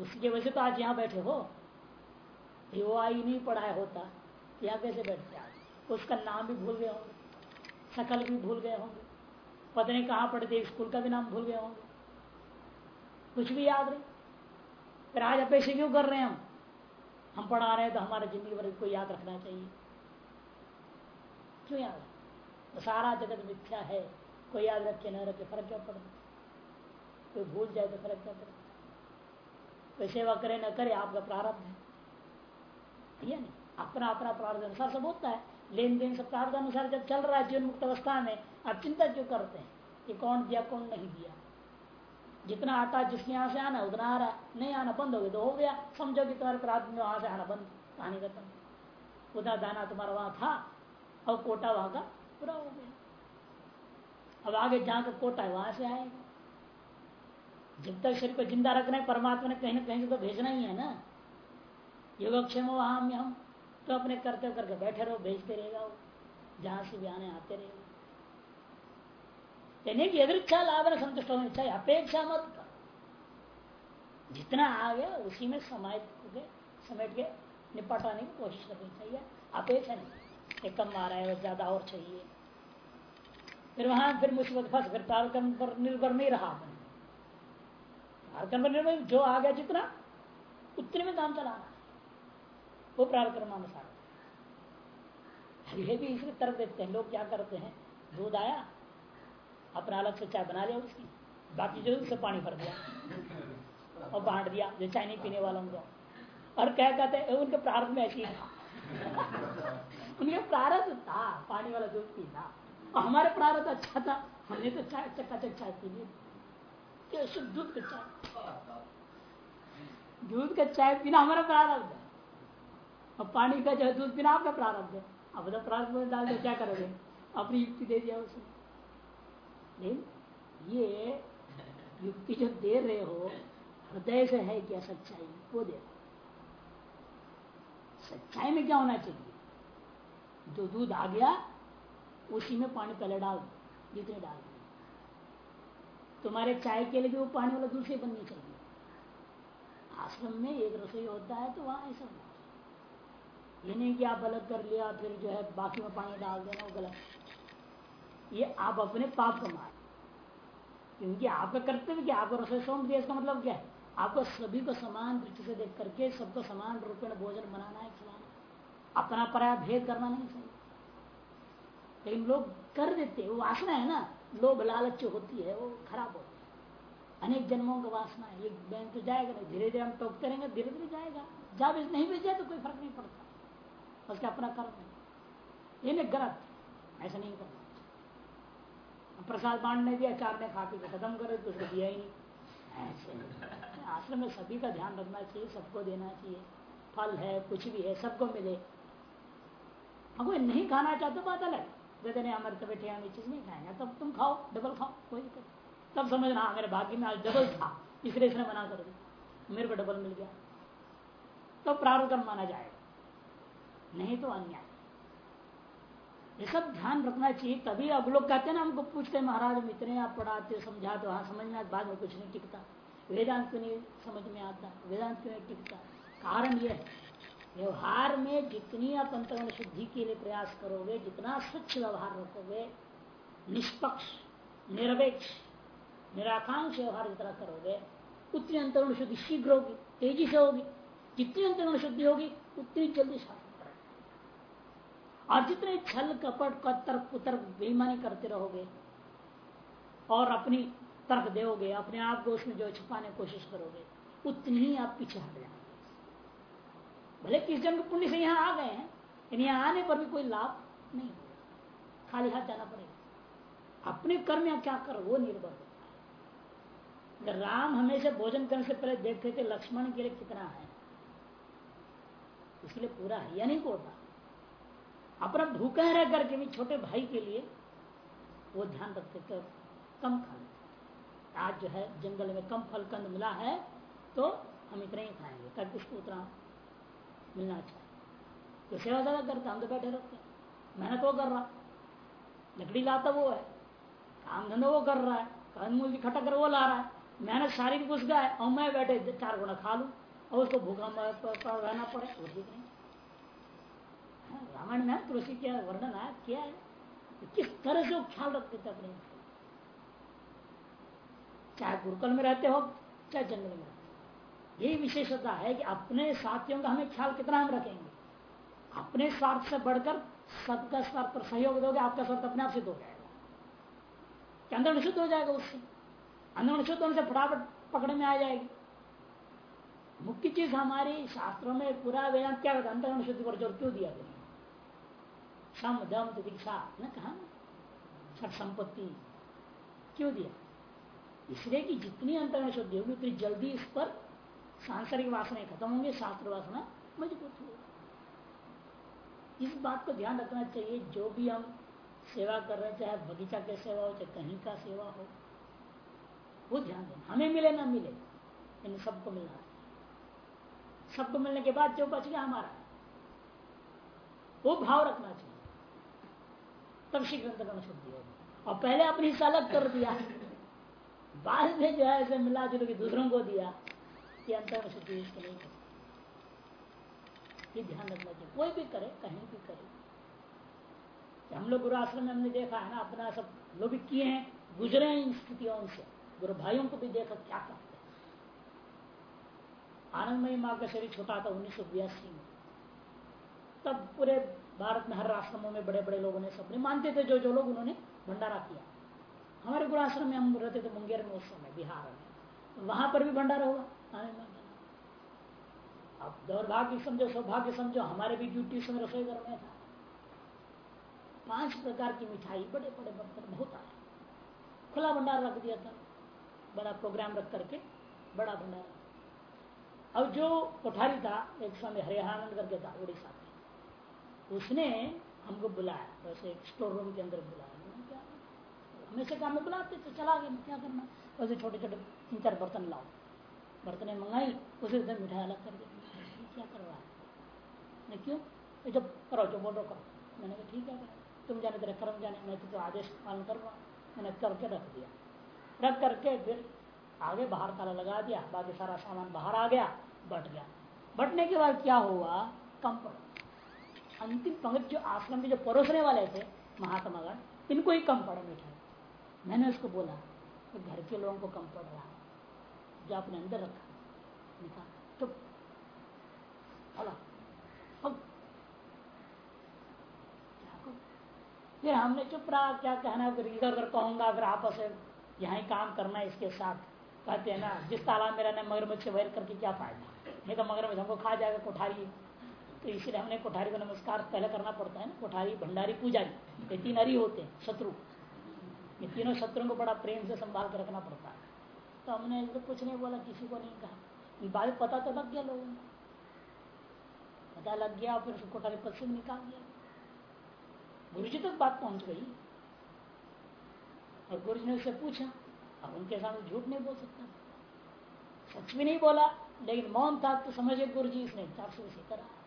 उसकी वजह से तो आज यहाँ बैठे हो। वो आई नहीं पढ़ाया होता यहाँ कैसे बैठते आज उसका नाम भी भूल गए होंगे, शकल भी भूल गए होंगे। पता नहीं कहाँ पढ़ते, स्कूल का भी नाम भूल गए होंगे। कुछ भी याद नहीं फिर आज अपेक्षा क्यों कर रहे हैं हम? हम पढ़ा रहे हैं तो हमारे ज़िंदगी भर को याद रखना चाहिए। क्यों याद तो सारा जगत मिथ्या है। कोई याद रखे न रखे, फ़र्क क्या पड़ता? कोई भूल जाए तो फ़र्क क्या पड़ता? कोई सेवा करे ना करे, आपका प्रारब्ध है। नहीं? अपना अपना प्रारब्ध अनुसार सब होता है। लेन देन सब प्रारब्ध अनुसार जब चल रहा है जीवन मुक्त अवस्था में, आप चिंता क्यों करते हैं? कि कौन दिया, कौन नहीं दिया? जितना आटा जिसके यहाँ से आना, उतना आ रहा। है नहीं आना बंद हो गया तो हो गया। समझो कि तुम्हारे प्रारब्ध में वहाँ से आना बंद, कहानी खत्म। उतना दाना तुम्हारा वहाँ था, और कोटा वहाँ का पूरा हो गया। अब आगे जहाँ का कोटा है वहाँ से आएगा। जब तक शरीर को ज़िंदा रखना है, परमात्मा ने कहीं ना कहीं से तो भेजना ही है ना। योगक्षेम वहाँ हम तो अपने करते करके बैठे रहो, भेजते रहेगा वो। जहाँ से भी आने, आते रहेगा। यानी कि अदृच्छा लाभ में संतुष्ट होना चाहिए अपेक्षा मत कर। जितना आ गया उसी में समाहित के समेट के निपटाने की कोशिश करनी चाहिए। अपेक्षा नहीं। एक कम आ रहा है ज़्यादा और चाहिए। फिर वहाँ, फिर मुसीबत फंस, फिर कर्म पर निर्भर नहीं रहा पर निर्भर, जो आ गया जितना, उतने में काम चलाना वो प्रारकर्मानुसार भी इसलिए तर्क देते हैं, लोग क्या करते हैं? दूध आया अपना अलग से चाय बना लिया उसकी। बाकी जो उससे पानी भर दिया और बांट दिया, जो चाय नहीं पीने वालों को। और क्या कहते हैं, उनके प्रारंभ में ऐसी था। उनके प्रारंभ था, पानी वाला दूध पीना। और हमारे प्रारंभ अच्छा था, हमने तो चाय चक्का चाय पी ली। दूध का चाय। दूध का चाय पीना हमारा प्रारब्ध है। और पानी का जो दूध पीना आपका प्रारब्ध है। अब तो प्रारब्ध में डाल दो, क्या करोगे? अपनी युक्ति दे दिया उसने। लेकिन ये युक्ति जो दे रहे हो, हृदय से है क्या सच्चाई? वो दे सच्चाई में क्या होना चाहिए? जो दूध आ गया, उसी में पानी पहले डाल जितने डाल तुम्हारे चाय के लिए भी वो पानी वाला दूसरे बननी चाहिए। आश्रम में एक रसोई होता है तो वहाँ ऐसा होता ये नहीं कि आप अलग कर लिया, फिर जो है बाकी में पानी डाल देना, वो गलत। ये आप अपने पाप कमा क्योंकि आपका कर्तव्य क्या? आपको रसोई सौंप दिया, इसका मतलब क्या? है आपको सभी को समान दृष्टि से देख करके सबको समान रूप में भोजन बनाना है। खिलाना अपना पराया भेद करना नहीं चाहिए। लेकिन लोग कर देते वो वासना है ना? लोभ लालच होती है, वो खराब होती है। अनेक जन्मों का वासना है, एक बैंक तो जाएगा नहीं धीरे धीरे हम टोकते रहेंगे धीरे धीरे जाएगा। जब नहीं बेच जाए तो कोई फ़र्क नहीं पड़ता। उसका अपना कर्म है। ये नहीं गलत ऐसा नहीं करना। प्रसाद बांटने दिया चार ने खा के खत्म करे तो उसको दिया ही नहीं। ऐसे। आश्रम में सभी का ध्यान रखना चाहिए, सबको देना चाहिए। फल है, कुछ भी है, सबको मिले। अगर नहीं खाना चाहते, बात अलग। कहते नहीं हमारे तबियत ठिकाने चीज़ नहीं खाएँगे। तब तुम खाओ डबल खाओ, कोई दिक्कत तब समझना हाँ मेरे भाग्य में आज डबल था। इसलिए इसने मना कर दिया। मेरे को डबल मिल गया। तो प्रारूप माना जाएगा। नहीं तो अन्याय। ये सब ध्यान रखना चाहिए। तभी अब लोग कहते हैं ना, हमको पूछते महाराज, हम इतने आप पढ़ाते समझाते वहाँ समझना, बाद में कुछ नहीं टिकता। वेदांत क्यों नहीं समझ में आता। वेदांत क्यों नहीं टिकता। कारण यह है। व्यवहार में जितनी आप अंतरण शुद्धि के लिए प्रयास करोगे, जितना स्वच्छ व्यवहार रखोगे, निष्पक्ष निरपेक्ष निराकांक्ष व्यवहार जितना करोगे, उतनी अंतरण शुद्धि शीघ्र होगी, तेज़ी से होगी। जितनी अंतरण शुद्धि होगी, उतनी जल्दी शासन और जितने छल कपट तर्क कुतर्क बेईमानी करते रहोगे और अपनी तर्क दोगे अपने आप को उसमें जो छुपाने की कोशिश करोगे, उतनी ही आप पीछे हट जाएँगे भले किस जन्म पुण्य से यहाँ आ गए हैं, लेकिन यहाँ आने पर भी कोई लाभ नहीं होगा। खाली हाथ जाना पड़ेगा। अपने कर्म या क्या करो, वो निर्भर होता है। राम हमेशा भोजन करने से पहले देखते थे लक्ष्मण के लिए कितना है इसके लिए पूरा है, या नहीं होता अपना भूखा रह करके भी छोटे भाई के लिए वो ध्यान रखते थे कम खा आज जो है जंगल में कम फल कंद मिला है तो हम इतना ही खाएँगे। ताकि उसको उतना मिलना चाहिए तो सेवा ज़्यादा करता, हम तो बैठे रहते हैं। मेहनत वो कर रहा। लकड़ी लाता वो है। काम धंधा वो कर रहा है। कंद इकट्ठा कर वो ला रहा है। मेहनत सारी भी घुस है और मैं बैठे चार गुना खा लूँ, और उसको भूखा रहना पड़े, वो ठीक नहीं। रामायण में तुलसी क्या वर्णन है क्या है किस तरह से वो ख्याल रखते थे अपने चाहे गुरुकुल में रहते हो, चाहे जंगल में यही विशेषता है कि अपने साथियों का हमें ख्याल कितना हम रखेंगे। अपने स्वार्थ से बढ़कर सबका स्वार्थ पर सहयोग दोगे, आपका स्वार्थ अपने आप सिद्ध हो जाएगा। अंदर शुद्ध हो जाएगा उससे। अंदर शुद्ध होने से फटाफट पकड़े में आ जाएगी। मुख्य चीज़ हमारी शास्त्रों में पूरा वेदांत क्या होता अंतर शुद्धि पर ज़ोर क्यों दिया गया सम दम दीक्षा न कहा? संपत्ति। क्यों दिया? इसलिए कि जितनी अंतर शुद्धि होगी उतनी जल्दी इस पर सांसारिक वासना खत्म होंगे, शास्त्र वासना मज़बूत होगी। इस बात को ध्यान रखना चाहिए, जो भी हम सेवा कर रहे चाहे बगीचा के सेवा हो, चाहे कहीं का सेवा हो, वो ध्यान देना। हमें मिले, ना मिले इन सबको मिलना सबको मिलने के बाद जो बच गया हमारा, वो भाव रखना चाहिए। तब शीघ्र अंतरण शुद्धि होगी और पहले अपनी हिस्सा अलग कर दिया। बाद में जो है मिला जुल के दूसरों को दिया कि अंतर शुद्धि इसको नहीं कर ये ध्यान रखना चाहिए। कोई भी करे, कहीं भी करे। हम लोग गुरु आश्रम में हमने देखा है ना, अपना सब लोग भी किए हैं, गुजरे हैं इन स्थितियों से। गुरु भाइयों को भी देखा, क्या करते हैं। आनंदमयी माँ का शरीर छोटा था, उन्नीस सौ बयासी में। तब पूरे भारत में हर आश्रमों में बड़े बड़े लोगों ने सबने मानते थे, जो जो लोग उन्होंने भंडारा किया। हमारे गुरु आश्रम में हम रहते थे मुंगेर में उस समय, बिहार में। वहाँ पर भी भंडारा हुआ अब दौर्भाग्य समझो, सौभाग्य समझो, हमारे भी ड्यूटी समय रसोई घर में था। पाँच प्रकार की मिठाई बड़े बड़े बर्तन, बहुत आए। खुला भंडार रख दिया था। बड़ा प्रोग्राम रख करके, बड़ा भंडारा। अब जो कोठारी था, एक समय हरियाणा करके था, उड़ीसा उसने हमको बुलाया वैसे स्टोर रूम के अंदर बुलाया। हमेशा काम में बुलाते तो चला गया क्या करना? वैसे छोटे छोटे तीन चार बर्तन लाओ। बर्तने मंगाई, उसे उधर मिठाई अलग कर दी। क्या करवा है? क्यों? ये जब करो जो बोलो करो। मैंने कहा, ठीक है तुम जाने तेरे कर्म जाने, मैं तो आदेश पालन कर रहा मैंने करके रख दिया। रख करके फिर आगे बाहर ताला लगा दिया। बाकी सारा सामान बाहर आ गया, बट गया। बटने के बाद क्या हुआ? कम पड़ा अंतिम पंक्ति जो आश्रम में जो परोसने वाले थे महात्मागण इनको ही कम पड़ा मिठाई मैंने उसको बोला कि घर के लोगों को कम पड़ रहा जो आपने अंदर रखा। निकाल तो फिर हमने चुप रहा, क्या कहना फिर इधर उधर कहूँगा, फिर आपस में यहाँ काम करना है इसके साथ। कहते हैं ना, जिस तालाब में रहना मगरमच्छ से वैर करके क्या फ़ायदा? नहीं तो मगरमच्छ हमको खा जाएगा, कोठारी तो इसलिए हमने कोठारी को नमस्कार पहले करना पड़ता है ना, कोठारी, भंडारी, पूजारी, ये तीन हरी होते हैं, शत्रु। ये तीनों शत्रुओं को बड़ा प्रेम से संभाल कर रखना पड़ता है। तो हमने तो कुछ नहीं बोला, किसी को नहीं कहा। बाद पता तो लग गया लोगों को। पता लग गया, फिर उसको कोठारी पद से निकाल दिया। गुरु जी तक तो बात पहुँच गई। और गुरु जी ने उससे पूछा, अब उनके सामने झूठ नहीं बोल सकता। सच भी नहीं बोला, लेकिन मौन था तो समझे गुरु जी इसने चार सौ से करा।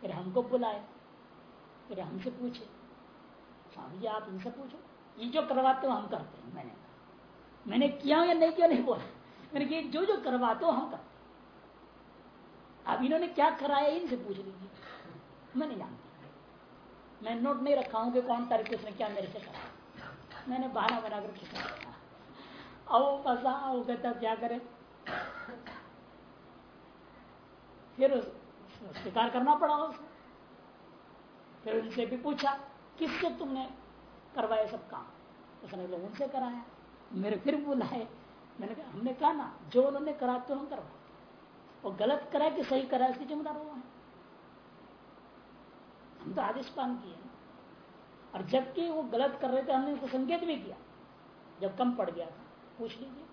फिर हमको बुलाए, फिर हमसे पूछे, स्वामी जी, आप इनसे पूछो, ये जो करवाते हो हम करते हैं। मैंने मैंने किया या नहीं किया, नहीं बोला। मैंने किया जो जो करवाते हो हम करते अब इन्होंने क्या कराया, इनसे पूछ लीजिए। मैं नहीं जानती मैं नोट नहीं रखा हूँ कि कौन तारीख उसने क्या मेरे से कहा मैंने बहाना बना कर किया आओ फंसा आओ कहता क्या करे? फिर स्वीकार करना पड़ा उसको फिर उनसे भी पूछा, किससे तुमने करवाया सब काम? उसने लोग उनसे कराया। मेरे फिर बुलाए। मैंने कहा, हमने कहा ना, जो उन्होंने करा तो हम करवाते वो गलत करा कि सही करा इसकी जिम्मेदार हुआ है। हम तो आदेश पान किए और जबकि वो गलत कर रहे थे, हमने उसको संकेत भी किया। जब कम पड़ गया था, पूछ लीजिए।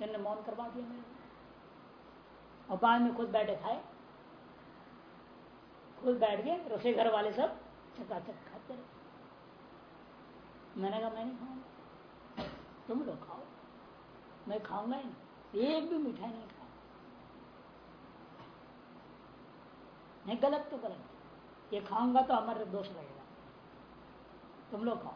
मैंने मौन करवा दिया मेरे और बाद में खुद बैठे खाए। खुद बैठ गए रसोई घर वाले सब, चकाचक खाते रहे। मैंने कहा, मैं नहीं खाऊँगा। तुम लोग खाओ। मैं खाऊँगा ही नहीं। एक भी मिठाई नहीं खाऊँगा। नहीं, गलत तो गलत ये खाऊँगा तो हमारे दोष लगेगा तुम लोग खाओ।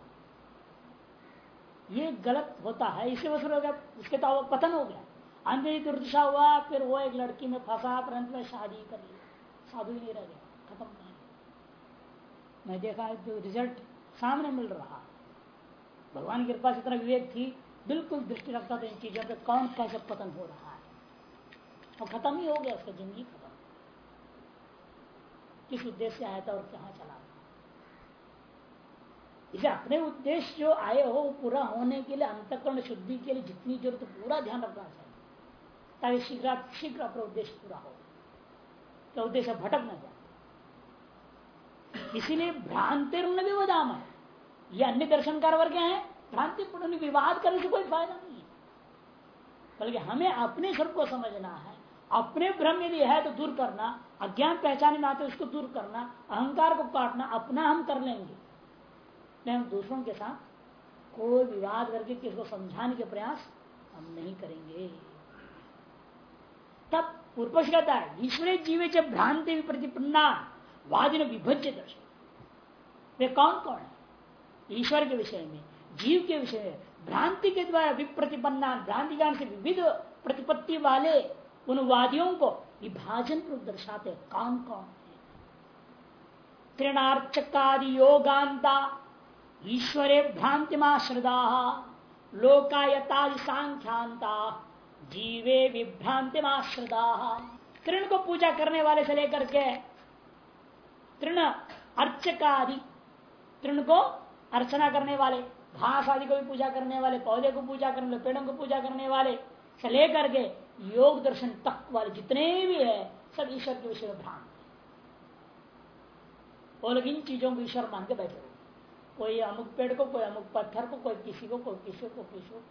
ये गलत होता है। इसी वजह हो गया उसके तो पतन हो गया। अंधेरी दुर्दशा हुआ, फिर वो एक लड़की में फंसा अंत में शादी कर ली। साधु ही नहीं रह गया। मैं देखा जो रिज़ल्ट सामने मिल रहा। भगवान की कृपा से इतना विवेक थी, बिल्कुल दृष्टि रखता था इन चीज़ों पर कौन कैसे पतन हो रहा है। और खत्म ही हो गया, उसका ज़िंदगी खत्म। किस उद्देश्य से आया था और कहा चला इसे अपने उद्देश्य जो आए हो, वो पूरा होने के लिए, अंतकरण शुद्धि के लिए जितनी ज़रूरत तो पूरा ध्यान रखना चाहिए। ताकि शीघ्र शीघ्र अपना उद्देश्य पूरा हो। तो उद्देश्य भटक न जाए। इसीलिए भ्रांति भी वदाम है ये अन्य दर्शनकार वर्ग है? भ्रांतिपूर्ण विवाद करने से कोई फ़ायदा नहीं है। बल्कि हमें अपने स्वरूप को समझना है। अपने भ्रम यदि है तो दूर करना, अज्ञान पहचाने में आते उसको दूर करना, अहंकार को काटना, अपना हम कर लेंगे। नहीं हम दूसरों के साथ कोई विवाद करके किसको समझाने के प्रयास हम नहीं करेंगे। तब पूर्व कहता है, ईश्वरीय जीवे जब भ्रांति प्रतिपन्ना वादिन विभज्य दर्शन वे कौन कौन? है ईश्वर के विषय में, जीव के विषय में, भ्रांति के द्वारा विप्रतिपन्ना भ्रांति ज्ञान से विविध प्रतिपत्ति वाले उन वादियों को विभाजन रूप दर्शाते कौन कौन? है त्रिनार्चकादि योगांता, ईश्वरे भ्रांतिमा श्रद्धा लोकायता सांख्यांता जीवे विभ्रांति आश्रदा तृण को पूजा करने वाले से लेकर के तृण अर्चकादि तृण को अर्चना करने वाले, घास आदि को भी पूजा करने वाले, पौधे को पूजा करने वाले, पेड़ों को पूजा करने वाले, से लेकर के योग दर्शन तक वाले जितने भी है, सब ईश्वर के विषय में भ्रांत वो लोग इन चीज़ों को ईश्वर मान के बैठे कोई अमुक पेड़ को, कोई अमुक पत्थर को, कोई किसी को, कोई किसी को किसी को।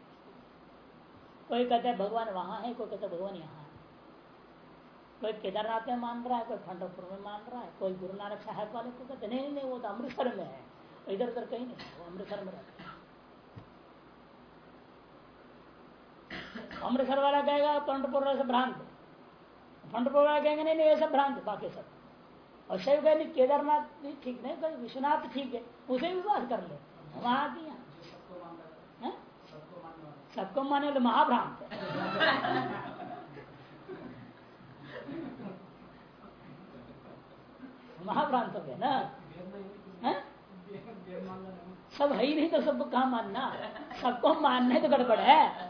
कोई कहते हैं, भगवान वहाँ है, कोई कहते भगवान यहाँ है। कोई केदारनाथ में मान रहा है, कोई खंडपुर में मान रहा है, कोई गुरु नानक साहब वाले को कहते नहीं नहीं, वो तो अमृतसर में है। इधर उधर कहीं नहीं, वो अमृतसर में रहते अमृतसर वाला कहेगा पंडपुर से भ्रांत। पंडपुर वाला कहेंगे, नहीं नहीं, ये सब भ्रांत, बाकी सब। और शैव कहेंगे केदारनाथ भी ठीक नहीं कहीं विश्वनाथ ठीक है, उसे भी बात कर ले। वहाँ दिया सबको माने तो महाभ्रांत है। महाभ्रांत हो गया ना। है? सब है ही नहीं तो सबको कहा मानना? सबको मानना है तो गड़बड़ है।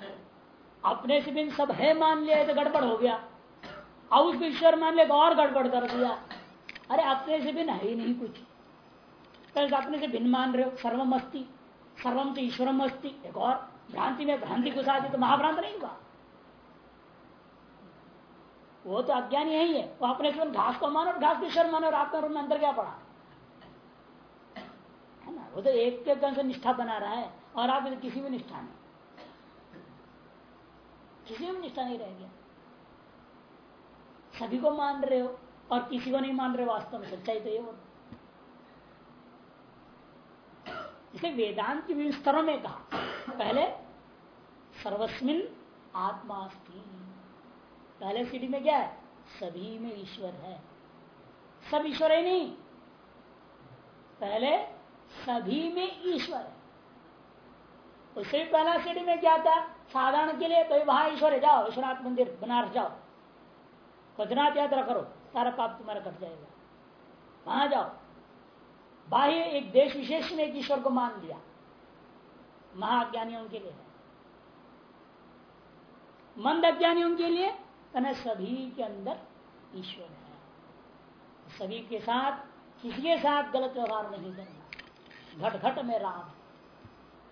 अपने से बिन सब है मान लिया तो गड़बड़ हो गया। अब उसको ईश्वर मान लिया तो और गड़बड़ कर दिया। अरे अपने से भी है ही नहीं कुछ। कल अपने से भिन्न मान रहे हो सर्वम अस्थि सर्वम तो ईश्वरम अस्थि एक और भ्रांति में भ्रांति घुसा दी तो महाभ्रांत नहीं हुआ। वो तो अज्ञान यही है वो अपने घास को मानो घास को ईश्वर मानो और आत्मा में अंदर क्या पड़ा? है वो तो एक के से निष्ठा बना रहा है, और आप तो किसी भी निष्ठा नहीं। किसी में निष्ठा नहीं रह गया सभी को मान रहे हो, और किसी को नहीं मान रहे वास्तव में सच्चाई तो ये हो इसे वेदांत के विभिन्न स्तरों में कहा। पहले, सर्वस्मिन आत्मा पहले सीढ़ी में क्या है? सभी में ईश्वर है। सब ईश्वर है नहीं। पहले सभी में ईश्वर। है उससे पहला सीढ़ी में क्या था? साधारण के लिए भाई, वहाँ ईश्वर है, जाओ, विश्वनाथ मंदिर, बनारस जाओ। बद्रनाथ यात्रा करो, सारा पाप तुम्हारा कट जाएगा। वहाँ जाओ। बाह्य एक देश विशेष में एक ईश्वर को मान लिया, महाज्ञानियों के लिए। मंद अज्ञानियों के लिए, कहना सभी के अंदर ईश्वर है। सभी के साथ किसी के साथ गलत व्यवहार नहीं करना। घट घट में राम।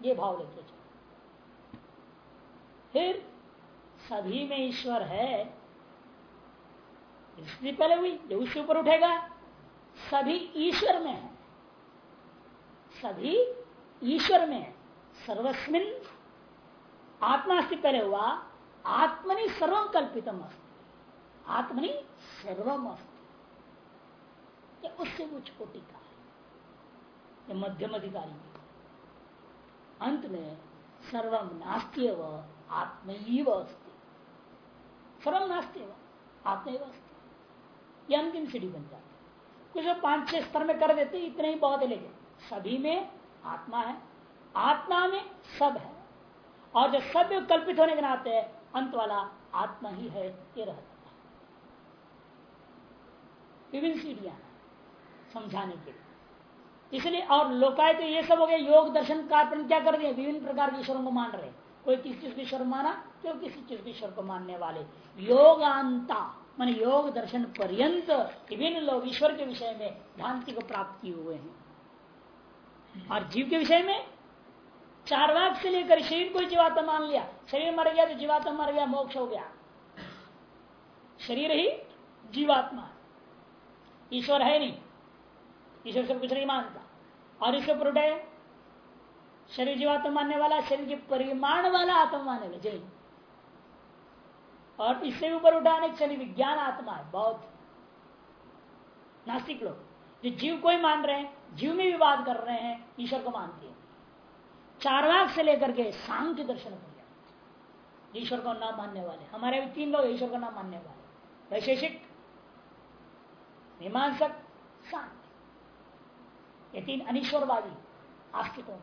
ये भाव लेते चलो। फिर सभी में ईश्वर है। इसलिए पहले हुई जो उसके ऊपर उठेगा, सभी ईश्वर में है। सभी ईश्वर में है। सर्वस्मिन आत्मा से पहले हुआ, आत्मनि सर्वम कल्पितम अस्ति। आत्मनि सर्वम अस्ति। उससे वो छोटी है मध्यम अधिकारी। अंत में सर्वम नास्ती आत्मैव अस्ति। सर्वम नास्ती आत्मैव अस्ति। ये अंतिम सीढ़ी बन जाती कुछ पाँच छह स्तर में कर देते इतने ही बहुत है, लेकिन सभी में आत्मा है। आत्मा में सब है। और जब सब कल्पित होने के नाते अंत वाला आत्मा ही है, ये रहता है। विभिन्न सीढ़ियाँ समझाने के लिए। इसलिए और लोकाय तो ये सब हो गया, योग, दर्शन कार्य क्या कर दिए विभिन्न प्रकार के ईश्वरों को मान रहे कोई किस चीज़ को ईश्वर माना तो किसी चीज़ के ईश्वर को मानने वाले। योगांता, मान योग, दर्शन पर्यंत विभिन्न लोग ईश्वर के विषय में भ्रांति को प्राप्त किए हुए हैं। और जीव के विषय में चार वाक से लेकर शरीर को जीवात्मा मान लिया। शरीर मर गया तो जीवात्मा मर गया, मोक्ष हो गया। शरीर ही जीवात्मा। ईश्वर है नहीं। ईश्वर से कुछ नहीं मानता। और इसके ऊपर उठे, शरीर जीवात्मा मानने वाला, शरीर के परिमाण वाला आत्मा माने जय। और इससे ऊपर उठाने शरीर विज्ञान आत्मा है, बहुत। नास्तिक लोग, जो जीव को ही मान रहे हैं, जीव में विवाद कर रहे हैं, ईश्वर को मानते हैं। चार से लेकर के सांख्य दर्शन पर्यंत ईश्वर को नाम मानने वाले, हमारे भी तीन लोग ईश्वर को नाम मानने वाले। वैशेषिक, मीमांसक सांख्य ये तीन अनिश्वरवादी आस्तिकों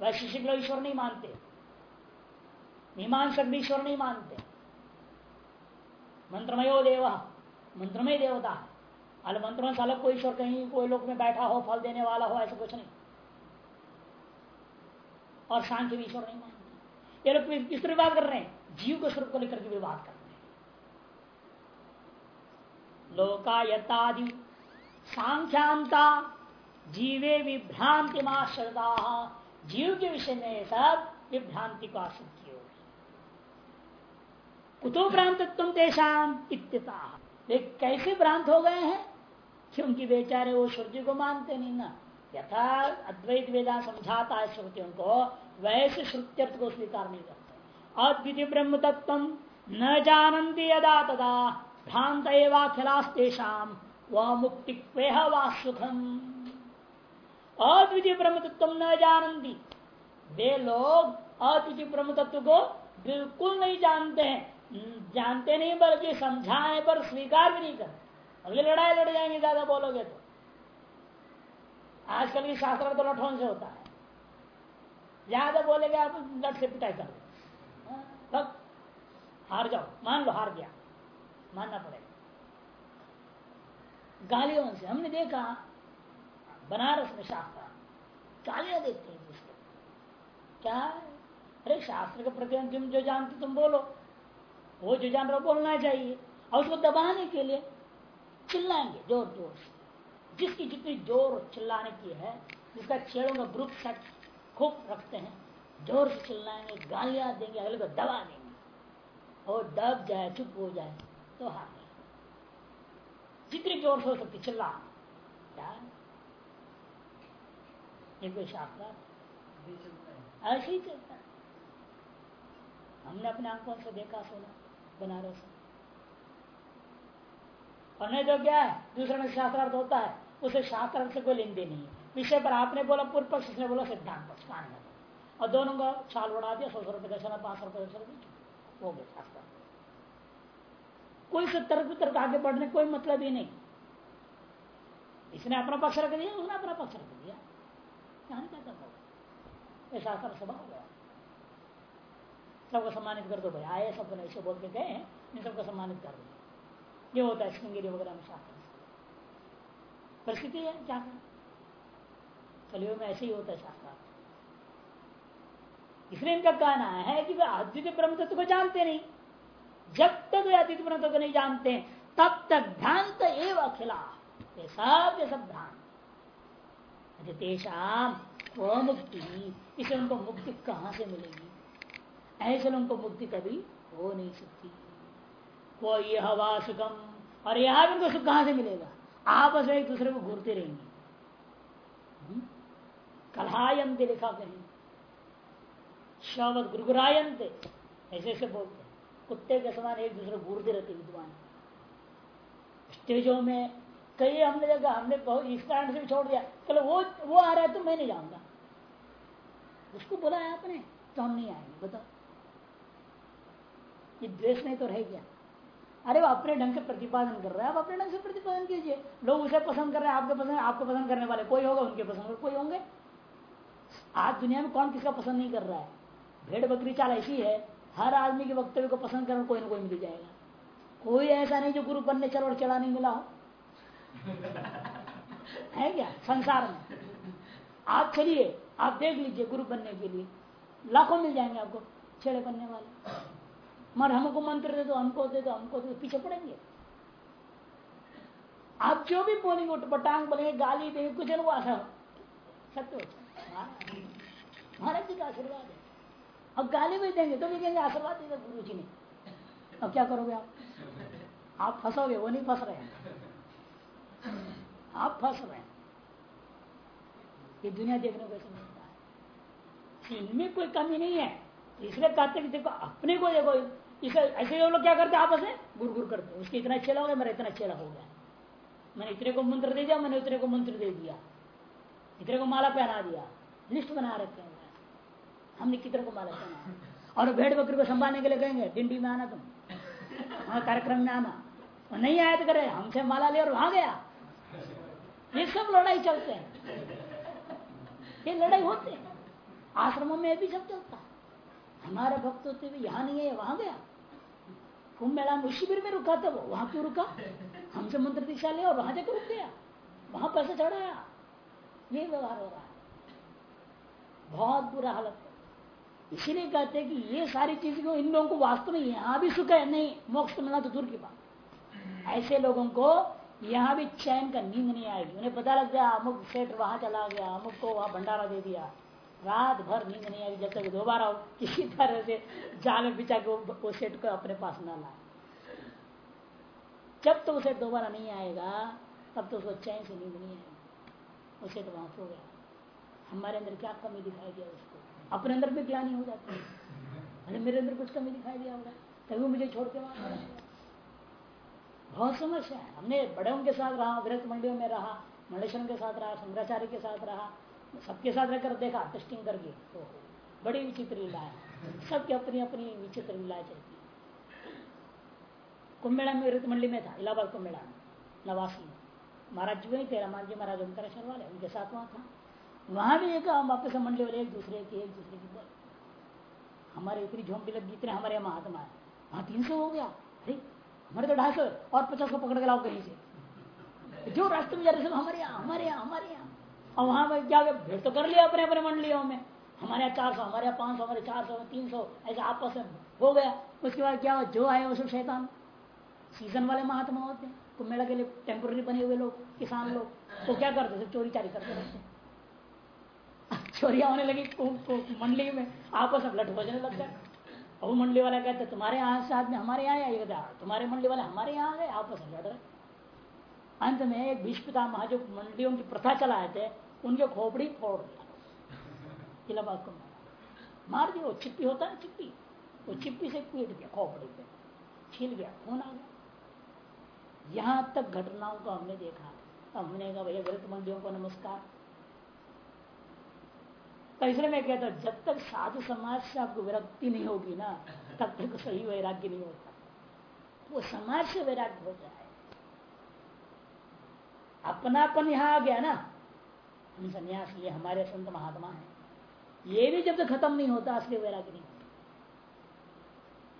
वैशेषिक लोग ईश्वर नहीं मानते। मीमांसक भी ईश्वर नहीं मानते। मंत्रमयो देव, मंत्रमय देवता। अल मंत्रों से अलग कोई ईश्वर कहीं कोई लोग में बैठा हो, फल देने वाला हो, ऐसा कुछ नहीं। और सांख्य भी ईश्वर नहीं मानते। ये लोग किस तरह बात कर रहे हैं? जीव के स्वरूप को लेकर के विवाद कर रहे हैं। लोकायतादि सांख्यांता जीवे विभ्रांति माश्रदा जीव के विषय में सब विभ्रांति को आश्रित किए कुतो तुम तेषाम इत्यता। वे कैसे भ्रांत हो गए हैं? क्योंकि बेचारे वो श्रुति को मानते नहीं ना। यथा अद्वैत वेदा समझाता है श्रुतियों को, वैसे श्रुत्यर्थ को स्वीकार नहीं करते। अद्वितीय ब्रह्म तत्व न जानती यदा तदा। भ्रांत एवाखिलास्तेषाम वह मुक्ति व सुखम अद्वितीय ब्रह्म तत्व न जानती वे लोग अद्वितीय ब्रह्म तत्व को बिल्कुल नहीं जानते हैं। जानते नहीं, बल्कि समझाए पर स्वीकार भी नहीं करते। अगले लड़ाई लड़ जाएँगे, ज़्यादा बोलोगे तो। आजकल की शास्त्र तो लठों से होता है। ज़्यादा बोलेगे आप लट से पिटाई कर। लो हार जाओ। मान लो हार गया। मानना पड़ेगा। गालियों से, हमने देखा, बनारस में शास्त्र, गालियाँ देते हैं दूसरे क्या? अरे शास्त्र के प्रति तुम जो जानते, तुम बोलो। वो जो जान रहे बोलना चाहिए। और उसको दबाने के लिए चिल्लाएँगे ज़ोर ज़ोर से। जिसकी जितनी ज़ोर चिल्लाने की है, जिसका छेड़ों का ग्रुप सेट खूब रखते हैं, ज़ोर से चिल्लाएँगे, गालियाँ देंगे, अगले को दबा देंगे। और दब जाए, चुप हो जाए तो गए जितनी ज़ोर से हो सकती, चिल्ला। क्या कोई शास्त्र? ऐसे ही चलता है। हमने अपने आँखों से देखा, सुना, बनारस। और नहीं तो क्या है? दूसरे में शास्त्रार्थ होता है। उसे शास्त्रार्थ से कोई लेन देन नहीं है। विषय पर आपने बोला पूर्व पक्ष ने बोला, सिद्धांत पक्ष मान और दोनों का छाल उड़ा दिया, सौ सौ रुपये दर्शन पाँच सौ रुपये दर्शन हो गए शास्त्र कोई से तर्क तर्क आगे बढ़ने, कोई मतलब ही नहीं। इसने अपना पक्ष रख दिया, उसने अपना पक्ष रख दिया। कहाँ क्या शास्त्र सभा हो गया। सबको सम्मानित कर दो भाई। आए सबको ऐसे बोल के गए इन सबको सम्मानित कर दो। ये होता है श्रृंगेरी वगैरह में शास्त्र परिस्थिति है, क्या कलियों में ऐसे ही होता है शास्त्र। इसलिए इनका कहना है कि वे अद्वितीय ब्रह्म तत्व को जानते नहीं। जब तक वे अद्वितीय ब्रह्म को नहीं जानते, तब तक भ्रांत एवं अखिला। ये सब ये सब भ्रांत। मुक्ति। इसे उनको मुक्ति कहाँ से मिलेगी? ऐसे उनको मुक्ति कभी हो नहीं सकती। वो ये हवा सुखम, और यहाँ भी उनको सुख कहाँ से मिलेगा? आपस में एक दूसरे को घूरते रहेंगे। हम्म? कलहायंते लिखा कहीं। शवत गुरगुरायंते, ऐसे ऐसे बोलते कुत्ते के समान एक दूसरे घूरते रहते विद्वान। स्टेजों में कई हमने देखा, हमने बहुत इस कारण से भी छोड़ दिया। चलो वो वो आ रहा है तो मैं नहीं जाऊँगा। उसको बुलाया आपने तो हम नहीं आएँगे, बताओ। ये द्वेष नहीं तो रह गया। अरे वो अपने ढंग से प्रतिपादन कर रहा है, आप अपने ढंग से प्रतिपादन कीजिए। लोग उसे पसंद कर रहे हैं, आपके पसंद, आपको पसंद करने वाले कोई होगा, उनके पसंद कोई होंगे। आज दुनिया में कौन किसका पसंद नहीं कर रहा है? भेड़ बकरी चाल ऐसी है हर आदमी के वक्तव्य को पसंद करना कोई ना कोई मिल जाएगा। कोई ऐसा नहीं जो गुरु बनने चलो और चला नहीं मिला हो। है क्या? संसार में। आप चलिए आप देख लीजिए गुरु बनने के लिए। लाखों मिल जाएँगे आपको छेड़े बनने वाले। मगर हमको मंत्र दे दो हमको दे दो हमको दे दो पीछे पड़ेंगे। आप जो भी बोलेंगे उठपटांग बोलेंगे गाली देंगे कुछ न ऐसा सत्य हो महाराज जी का आशीर्वाद है। अब गाली भी देंगे तो भी कहेंगे, आशीर्वाद देगा गुरु जी ने। अब क्या करोगे आप? आप फंसोगे वो नहीं फंस रहे हैं। आप फंस रहे हैं। ये दुनिया देखने को ऐसे मिलता है। इनमें कोई कमी नहीं है। इसलिए कहते कि देखो, अपने को देखो, इसे, ऐसे लोग क्या करते आपस में? गुर गुर करते उसके इतना चेला हो गया, मेरा इतना चेला हो गया। मैंने इतने को मंत्र दे दिया, मैंने उतने को मंत्र दे दिया। इतने को माला पहना दिया। लिस्ट बना रखे हमने कितने को माला पहना और भेड़ बकरी को संभालने के लिए कहेंगे डिंडी में आना तुम। हाँ कार्यक्रम में आना। और नहीं आया तो करे हमसे माला ले और वहाँ गया। ये सब लड़ाई चलते हैं। ये लड़ाई होते हैं। आश्रमों में भी सब चलता है। हमारा भक्त होते हुए यहाँ नहीं है वहाँ गया। कुंभ मेला में शिविर में रुका था वो, वहाँ क्यों रुका? हमसे मंत्र दीक्षा लिया और वहाँ जाकर रुक गया। वहाँ पैसे चढ़ाया। ये व्यवहार हो रहा है। बहुत बुरा हालत। इसीलिए कहते हैं कि ये सारी चीज़ इन लोगों को वास्तव में यहाँ भी सुख है? नहीं, मोक्ष मिलना तो दूर की बात। ऐसे लोगों को यहाँ भी चैन का नींद नहीं आएगी। उन्हें पता लग गया, अमुक सेठ वहाँ चला गया, अमुक को वहाँ भंडारा दे दिया। रात भर नींद नहीं आएगी, जब तक दोबारा किसी तरह से जाल बिछा के वो सेठ को अपने पास न लाए। जब तो उसे दोबारा नहीं आएगा, तब तो उसको चैन से नींद नहीं आएगी। उसे तो वहाँ सो गया। हमारे अंदर क्या कमी दिखाई दिया उसको? अपने अंदर भी ग्लानी हो जाती है। अरे मेरे अंदर कुछ कमी दिखाई दिया होगा तभी मुझे छोड़ के वहाँ बहुत समस्या है। हमने बड़े के साथ रहा वृत मंडियों में रहा मंडेश्वर के साथ रहा, शंकराचार्य के साथ रहा, सबके साथ रहकर देखा टेस्टिंग करके तो बड़ी विचित्र लीला है। सबकी अपनी अपनी विचित्र लीलाएँ चलती कुंभमेड़ा में वृत मंडी में था, इलाहाबाद कुंभमेड़ा में, नवासी में। महाराज जी वही थे रामान जी महाराज ओंकारेश्वर वाले, उनके साथ वहाँ था। वहाँ भी एक वापस मंडली वाले एक दूसरे की, एक दूसरे की बोल हमारे इतनी झोंपड़ी लगी इतने हमारे महात्मा है। वहाँ तीन सौ हो गया। अरे, हमारे तो ढाई सौ और पचास को पकड़ के लाओ कहीं से। जो रास्ते में जा रहे सब हमारे यहाँ हमारे यहाँ हमारे यहाँ। और वहाँ पर क्या भेड़ तो कर लिया अपने अपने मंडलियों में। हमारे यहाँ चार सौ, हमारे यहाँ पाँच सौ, हमारे चार सौ, तीन सौ, ऐसे आपस में हो गया। उसके बाद क्या जो आए वो सब शैतान। सीज़न वाले महात्मा होते हैं। तो मेला के लिए टेम्पोररी बने हुए लोग, किसान लोग। तो क्या करते थे? चोरी चारी करते रहते चोरिया होने लगी मंडली में। आपस में लट बजने लग गए और मंडली वाला कहते, तुम्हारे यहाँ से आदमी हमारे यहाँ आए कहते तुम्हारे मंडली वाले हमारे यहाँ आ गए आपस में लड़ रहे अंत में एक भीष्मता महा जो मंडलियों की प्रथा चलाए थे, उनके खोपड़ी फोड़ दिया। को मार दिया। वो चिप्पी होता है चिप्पी, वो चिप्पी से पीट दिया खोपड़ी पे, छील गया, खून आ गया। यहाँ तक घटनाओं को हमने देखा। हमने कहा, भैया गलत मंडियों को नमस्कार। तो इसलिए मैं कहता जब तक साधु समाज से आपको विरक्ति नहीं होगी ना, तब तक सही वैराग्य नहीं होता। वो समाज से वैराग्य हो जाए। अपनापन यहाँ आ गया ना। हम संन्यास लिए, हमारे संत महात्मा है। ये भी जब तक खत्म नहीं होता, असली वैराग्य नहीं होता।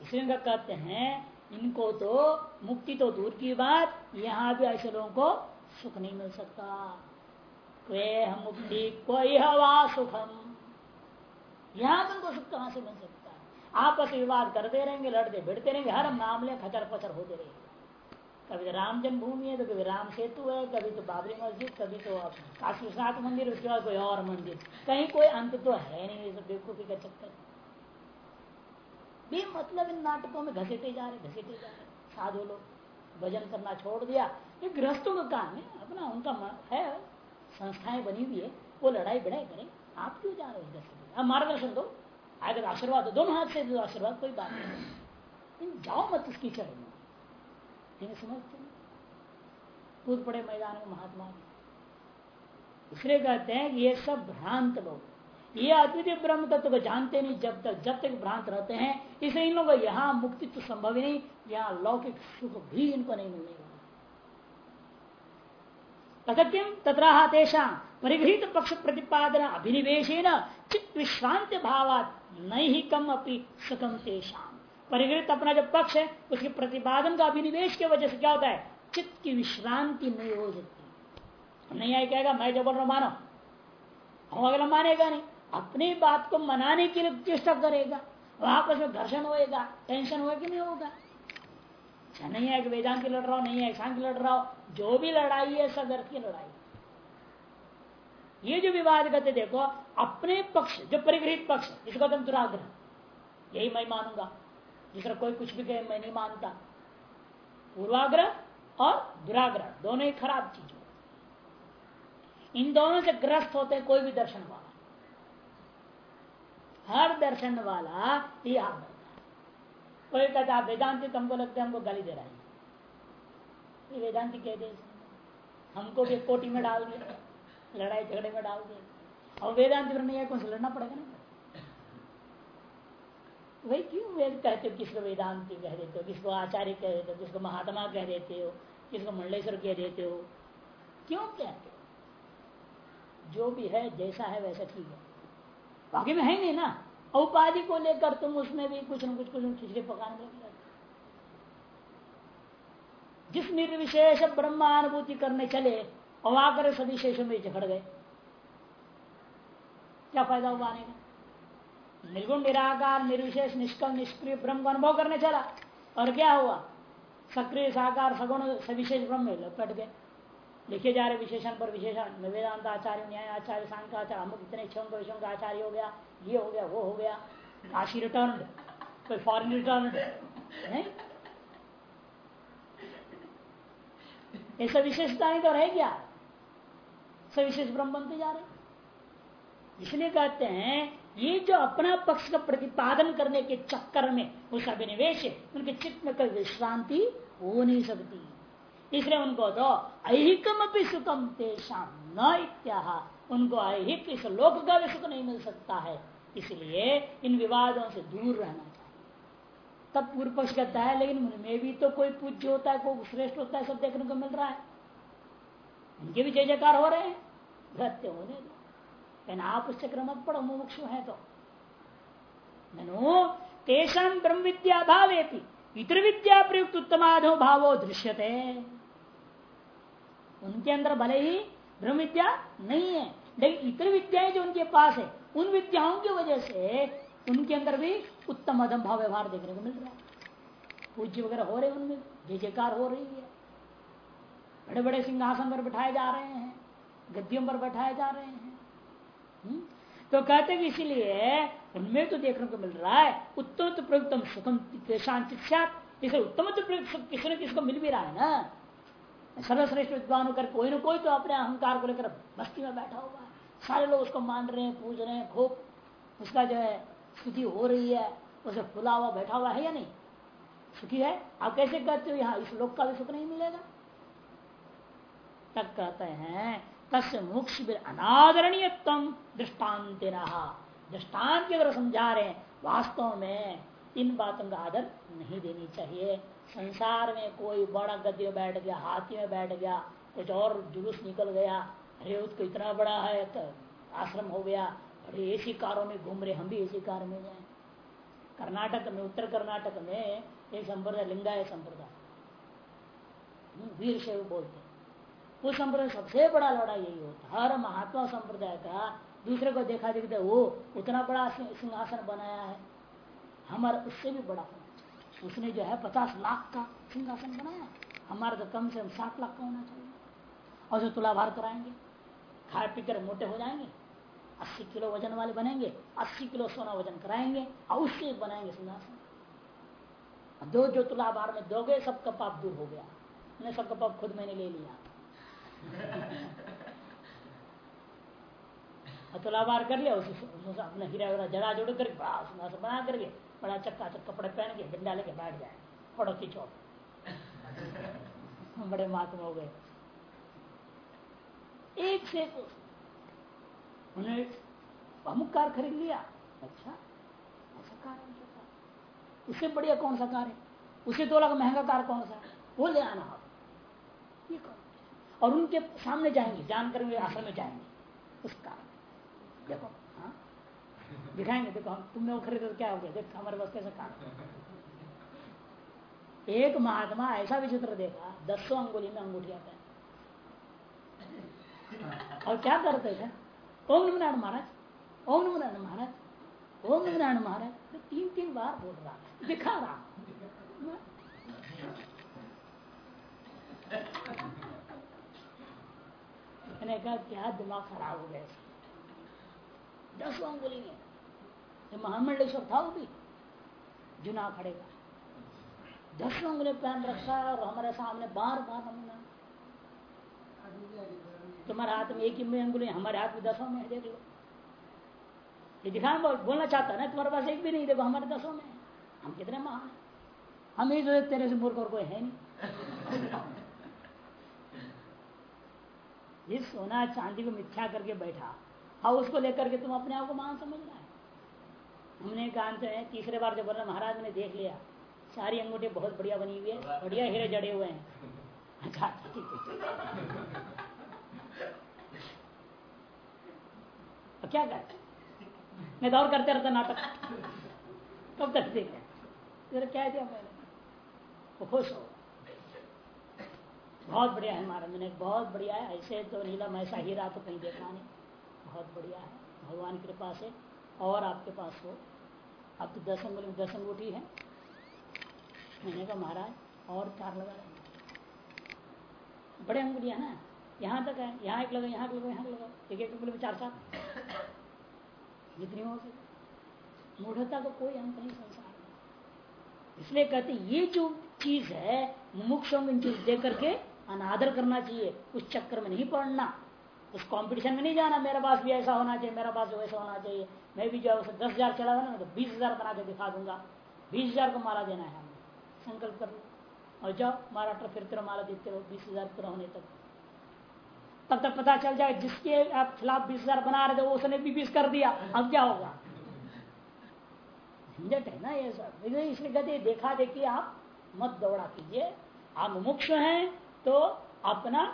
इसलिए कहते हैं, इनको तो मुक्ति तो दूर की बात, यहाँ भी ऐसे लोगों को सुख नहीं मिल सकता। हम मुक्ति कोई हवा सुखम। यहाँ उनको सुख कहाँ से मिल सकता है? आपस विवाद करते रहेंगे, लड़ते भिड़ते रहेंगे, हर मामले खचर पचर होते रहेंगे। कभी तो राम जन्मभूमि है तो कभी राम सेतु है, कभी तो बाबरी मस्जिद, कभी तो काशी विश्वनाथ मंदिर, उसके बाद कोई और मंदिर। कहीं कोई अंत तो है नहीं सब बेवकूफ़ी का चक्कर भी मतलब इन नाटकों में घसीटे जा रहे, घसीटे जा रहे। साधु लोग, भजन करना छोड़ दिया। ये गृहस्थों का काम है, अपना उनका है। संस्थाएँ बनी हुई है, वो लड़ाई बड़ाई करें आप क्यों जा रहे हो घसीटे आप मार्गदर्शन दो अगर आशीर्वाद दोनों हाथ से दो, आशीर्वाद, कोई बात नहीं। जाओ मत उसकी चरण में। लेकिन समझते कूद पड़े मैदान में महात्मा। इसलिए कहते हैं ये सब भ्रांत लोग। ये अद्वितीय ब्रह्म तत्व को जानते नहीं, जब तक जब तक भ्रांत रहते हैं इसे इन लोगों को यहाँ मुक्ति तो संभव ही नहीं, यहाँ लौकिक सुख भी इनको नहीं मिलने किम तथा तेषा परिगृहित पक्ष प्रतिपादन अभिनिवेश चित्त विश्रांत भावात नहीं कम अपनी सुखम तेषा। परिगृहित अपना जो पक्ष है, उसके प्रतिपादन का अभिनिवेश की वजह से क्या होता है? चित्त की विश्रांति नहीं हो सकती। नहीं आई कहेगा, मैं जो बोल रहा मानो। हम अगला मानेगा नहीं। अपनी बात को मनाने के लिए चेष्टा करेगा। वहाँ पर घर्षण होएगा टेंशन होगा कि नहीं होगा? अच्छा नहीं है कि वेदांत की लड़ रहा हो, नहीं है सांख्य लड़ रहा हो, जो भी लड़ाई है, सब अर्थ की लड़ाई ये जो विवाद करते देखो, अपने पक्ष, जो परिगृहित पक्ष, जिसको तुम दुराग्रह, यही मैं मानूँगा। जिसका कोई कुछ भी कहे, मैं नहीं मानता। पूर्वाग्रह और दुराग्रह, दोनों ही खराब चीज़ हो। इन दोनों से ग्रस्त होते कोई भी दर्शन वाला। हर दर्शन वाला ये कोई कहता आप वेदांति तो हमको लगता है हमको गाली दे रहा है। वेदांति कह दे। हमको भी कोटी में डाल दिया लड़ाई झगड़े में डाल दिया और वेदांति पर नहीं है कौन से लड़ना पड़ेगा ना? वही क्यों वेद कहते हो, किसको वेदांति कह देते हो, किसको आचार्य कह देते हो, किसको महात्मा कह देते हो, किसको मंडलेश्वर कह देते हो? क्यों कहते हो? जो भी है, जैसा है वैसा ठीक है। बाकी में है नहीं ना? उपाधि को लेकर तुम उसमें भी कुछ न कुछ कुछ खिचड़ी पकाने लगे जिस निर्विशेष ब्रह्मानुभूति करने चले और आकर सदिशेष में झगड़ गए। क्या फ़ायदा हुआ आने का? निर्गुण, निराकार, निर्विशेष, निष्कल, निष्क्रिय ब्रह्म का अनुभव करने चला। और क्या हुआ? सक्रिय, साकार, सगुण, सविशेष ब्रह्म में गए। लिखे जा रहे विशेषण पर विशेषण। वेदांत आचार्य, न्याय आचार्य सांख्य आचार्य अमुक इतने क्षण विषयों का आचार्य हो गया, ये हो गया, वो हो गया काशी रिटर्न कोई फॉरन रिटर्न ऐसा विशेषताएँ तो रह गया सविशेष ब्रह्म बनते जा रहे इसलिए कहते हैं, ये जो अपना पक्ष का प्रतिपादन करने के चक्कर में, उस अभिनिवेश है उनके चित्त में कोई विश्रांति हो नहीं सकती। इसलिए उनको तो अहिकम अपनी सुखम तेषाम न इत्या। उनको अहिक इस लोक का भी सुख नहीं मिल सकता है। इसलिए इन विवादों से दूर रहना तब पूर्व पक्ष कहता है, लेकिन उनमें भी तो कोई पूज्य होता है, कोई श्रेष्ठ होता है, सब देखने को मिल रहा है। उनके भी जय जयकार हो रहे हैं। सत्य होने दो। लेकिन आप उस चक्र मत पढ़ो मुमुक्षु है तो। ननु तेषाम ब्रह्म विद्या भावे इतर विद्या प्रयुक्त उत्तमाधो भावो दृश्यते। उनके अंदर भले ही ब्रह्म विद्या नहीं है, लेकिन इतर विद्याएँ जो उनके पास है, उन विद्याओं की वजह से उनके अंदर भी उत्तम अधम भाव व्यवहार देखने को मिल रहा है। पूज्य वगैरह हो रहे हैं उनमें, जय जयकार हो रही है। बड़े बड़े सिंहासन पर बैठाए जा रहे हैं, गद्दियों पर बैठाए जा रहे हैं। हम्म? तो कहते कि इसीलिए उनमें तो देखने को मिल रहा है उत्तम तो प्रयुक्तम सुखम शांति उत्तम तो प्रयुक्त सुख किसी न किसी को मिल भी रहा है ना? सर्वश्रेष्ठ विद्वान होकर कोई ना कोई तो अपने अहंकार को लेकर बस्ती में बैठा हुआ सारे लोग उसको मान रहे हैं, पूज रहे हैं, खूब। उसका जो है, स्तुति हो रही है। उसे फुला हुआ बैठा हुआ है या नहीं? सुखी है? आप कैसे कहते हो यहाँ इस लोक का भी सुख नहीं मिलेगा? तक कहते हैं तस् मोक्ष अनादरणीय दृष्टांत दृष्टांत अगर समझा रहे हैं, वास्तव में इन बातों का आदर नहीं देनी चाहिए। संसार में कोई बड़ा गद्य बैठ गया हाथी में बैठ गया, कुछ और जुलूस निकल गया, अरे उसको इतना बड़ा है तो आश्रम हो गया, अरे ऐसी कारों में घूम रहे, हम भी ऐसी कार में जाए। कर्नाटक में, उत्तर कर्नाटक में एक संप्रदाय लिंगाय संप्रदाय। वीर शैव बोलते उस संप्रदाय सबसे बड़ा लड़ाई यही होता हर महात्मा संप्रदाय का दूसरे को देखा देखते वो उतना बड़ा सिंहासन बनाया है। हमारा, उससे भी बड़ा उसने जो है पचास लाख का सिंहासन बनाया। हमारा तो कम से कम साठ लाख का होना चाहिए। और जो तुला भार कराएँगे, खाए पी कर मोटे हो जाएँगे, अस्सी किलो वज़न वाले बनेंगे, अस्सी किलो सोना वज़न कराएँगे, और उससे बनाएँगे सिंहासन। दो जो तुला भार में दोगे, सबका पाप दूर हो गया। मैंने सबका पाप खुद मैंने ले लिया। तुलाभार कर लिया, उसी अपना हीरा वीरा जड़ा जोड़ कर बना करके बड़ा चक्का चक्का कपड़े पहन के डंडा लेके बैठ जाए फ़ोटो खींचो बड़े महात्मा हो गए। एक से एक उन्हें अमुक कार खरीद लिया। अच्छा ऐसा कार उससे बढ़िया कौन सा कार है? उसे दो लाख महँगा कार कौन सा? वो ले आना आप ये कौन? और उनके सामने जाएँगे, जानकर वे आश्रम में जाएँगे। उस कारण देखो। दिखाएँगे देखो तुमने वो खरीदे तो क्या हो गया? देखो, हमारे पास कैसे कारण एक महात्मा ऐसा विचित्र देखा, दसों अंगुली में अंगूठिया पहन और क्या करते थे? ओम नारायण महाराज, ओम नारायण महाराज, ओम नारायण महाराज तीन तीन बार बोल रहा दिखा रहा मैंने कहा, क्या दिमाग खराब हो गया दस अंगुली में। तो महामंडेश्वर था वो भी। जुना खड़े का दस अंगुली पहन रखा है और हमारे सामने बार बार नमूना। तुम्हारे हाथ में एक ही अंगुली, हमारे हाथ में दसों में, देख लो। ये दिखा बोलना चाहता ना, तुम्हारे पास एक भी नहीं, देखो हमारे दसों में। हम कितने महान हम ही जो तेरे से मूर्ख और कोई है नहीं। जिस सोना चांदी को मिथ्या करके बैठा। हाँ उसको लेकर के तुम अपने आप को मान समझना है। हमने कहा है तीसरे बार जब बोला महाराज ने देख लिया सारी अंगूठे बहुत बढ़िया बनी हुई है बढ़िया हीरे जड़े हुए हैं। अच्छा, तो क्या कर? मैं दौर करते रहता नाटक। कब तक देखे? क्या दिया मैंने? खुश हो। बहुत बढ़िया है महाराज मैंने बहुत बढ़िया है ऐसे तो नीलम ऐसा हीरा तो कहीं देखा नहीं। बहुत बढ़िया है भगवान कृपा से और आपके पास हो। अब तो दस अंगुल दस अंगूठी है। मैंने कहा, महाराज, और चार लगा रहे बड़े अंगुलियाँ ना। यहाँ तक है, यहाँ एक लगा यहाँ लगा यहाँ लगा एक एक अंगुली में चार चार। जितनी हो सके। मूढ़ता को कोई अंत नहीं संसार इसलिए कहते, ये जो चीज़ है, मुमुक्ष चीज़ दे करके अनादर करना चाहिए। उस चक्कर में नहीं पड़ना। उस कंपटीशन में नहीं जाना, मेरा पास भी ऐसा होना चाहिए, मेरा पास वैसा होना चाहिए। मैं भी जो दस हज़ार चला ना तो बीस हज़ार बना के दिखा दूँगा। बीस हज़ार को मारा देना है हमें संकल्प कर लो। और जाओ, मारा तो फिर तेरा मारा देते रहो, बीस हज़ार पूरा होने तक। तब तक पता चल जाए, जिसके आप खिलाफ बीस हज़ार बना रहे थे उसने भी बीस कर दिया। अब क्या होगा? झंझट है ना ये सब। इसलिए कहते देखा देखिए आप मत दौड़ा कीजिए। आप मुमुक्ष हैं तो अपना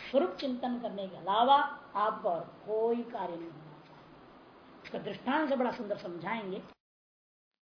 स्वरूप चिंतन करने के अलावा आपको और कोई कार्य नहीं उसका दृष्टांत से बड़ा सुंदर समझाएँगे।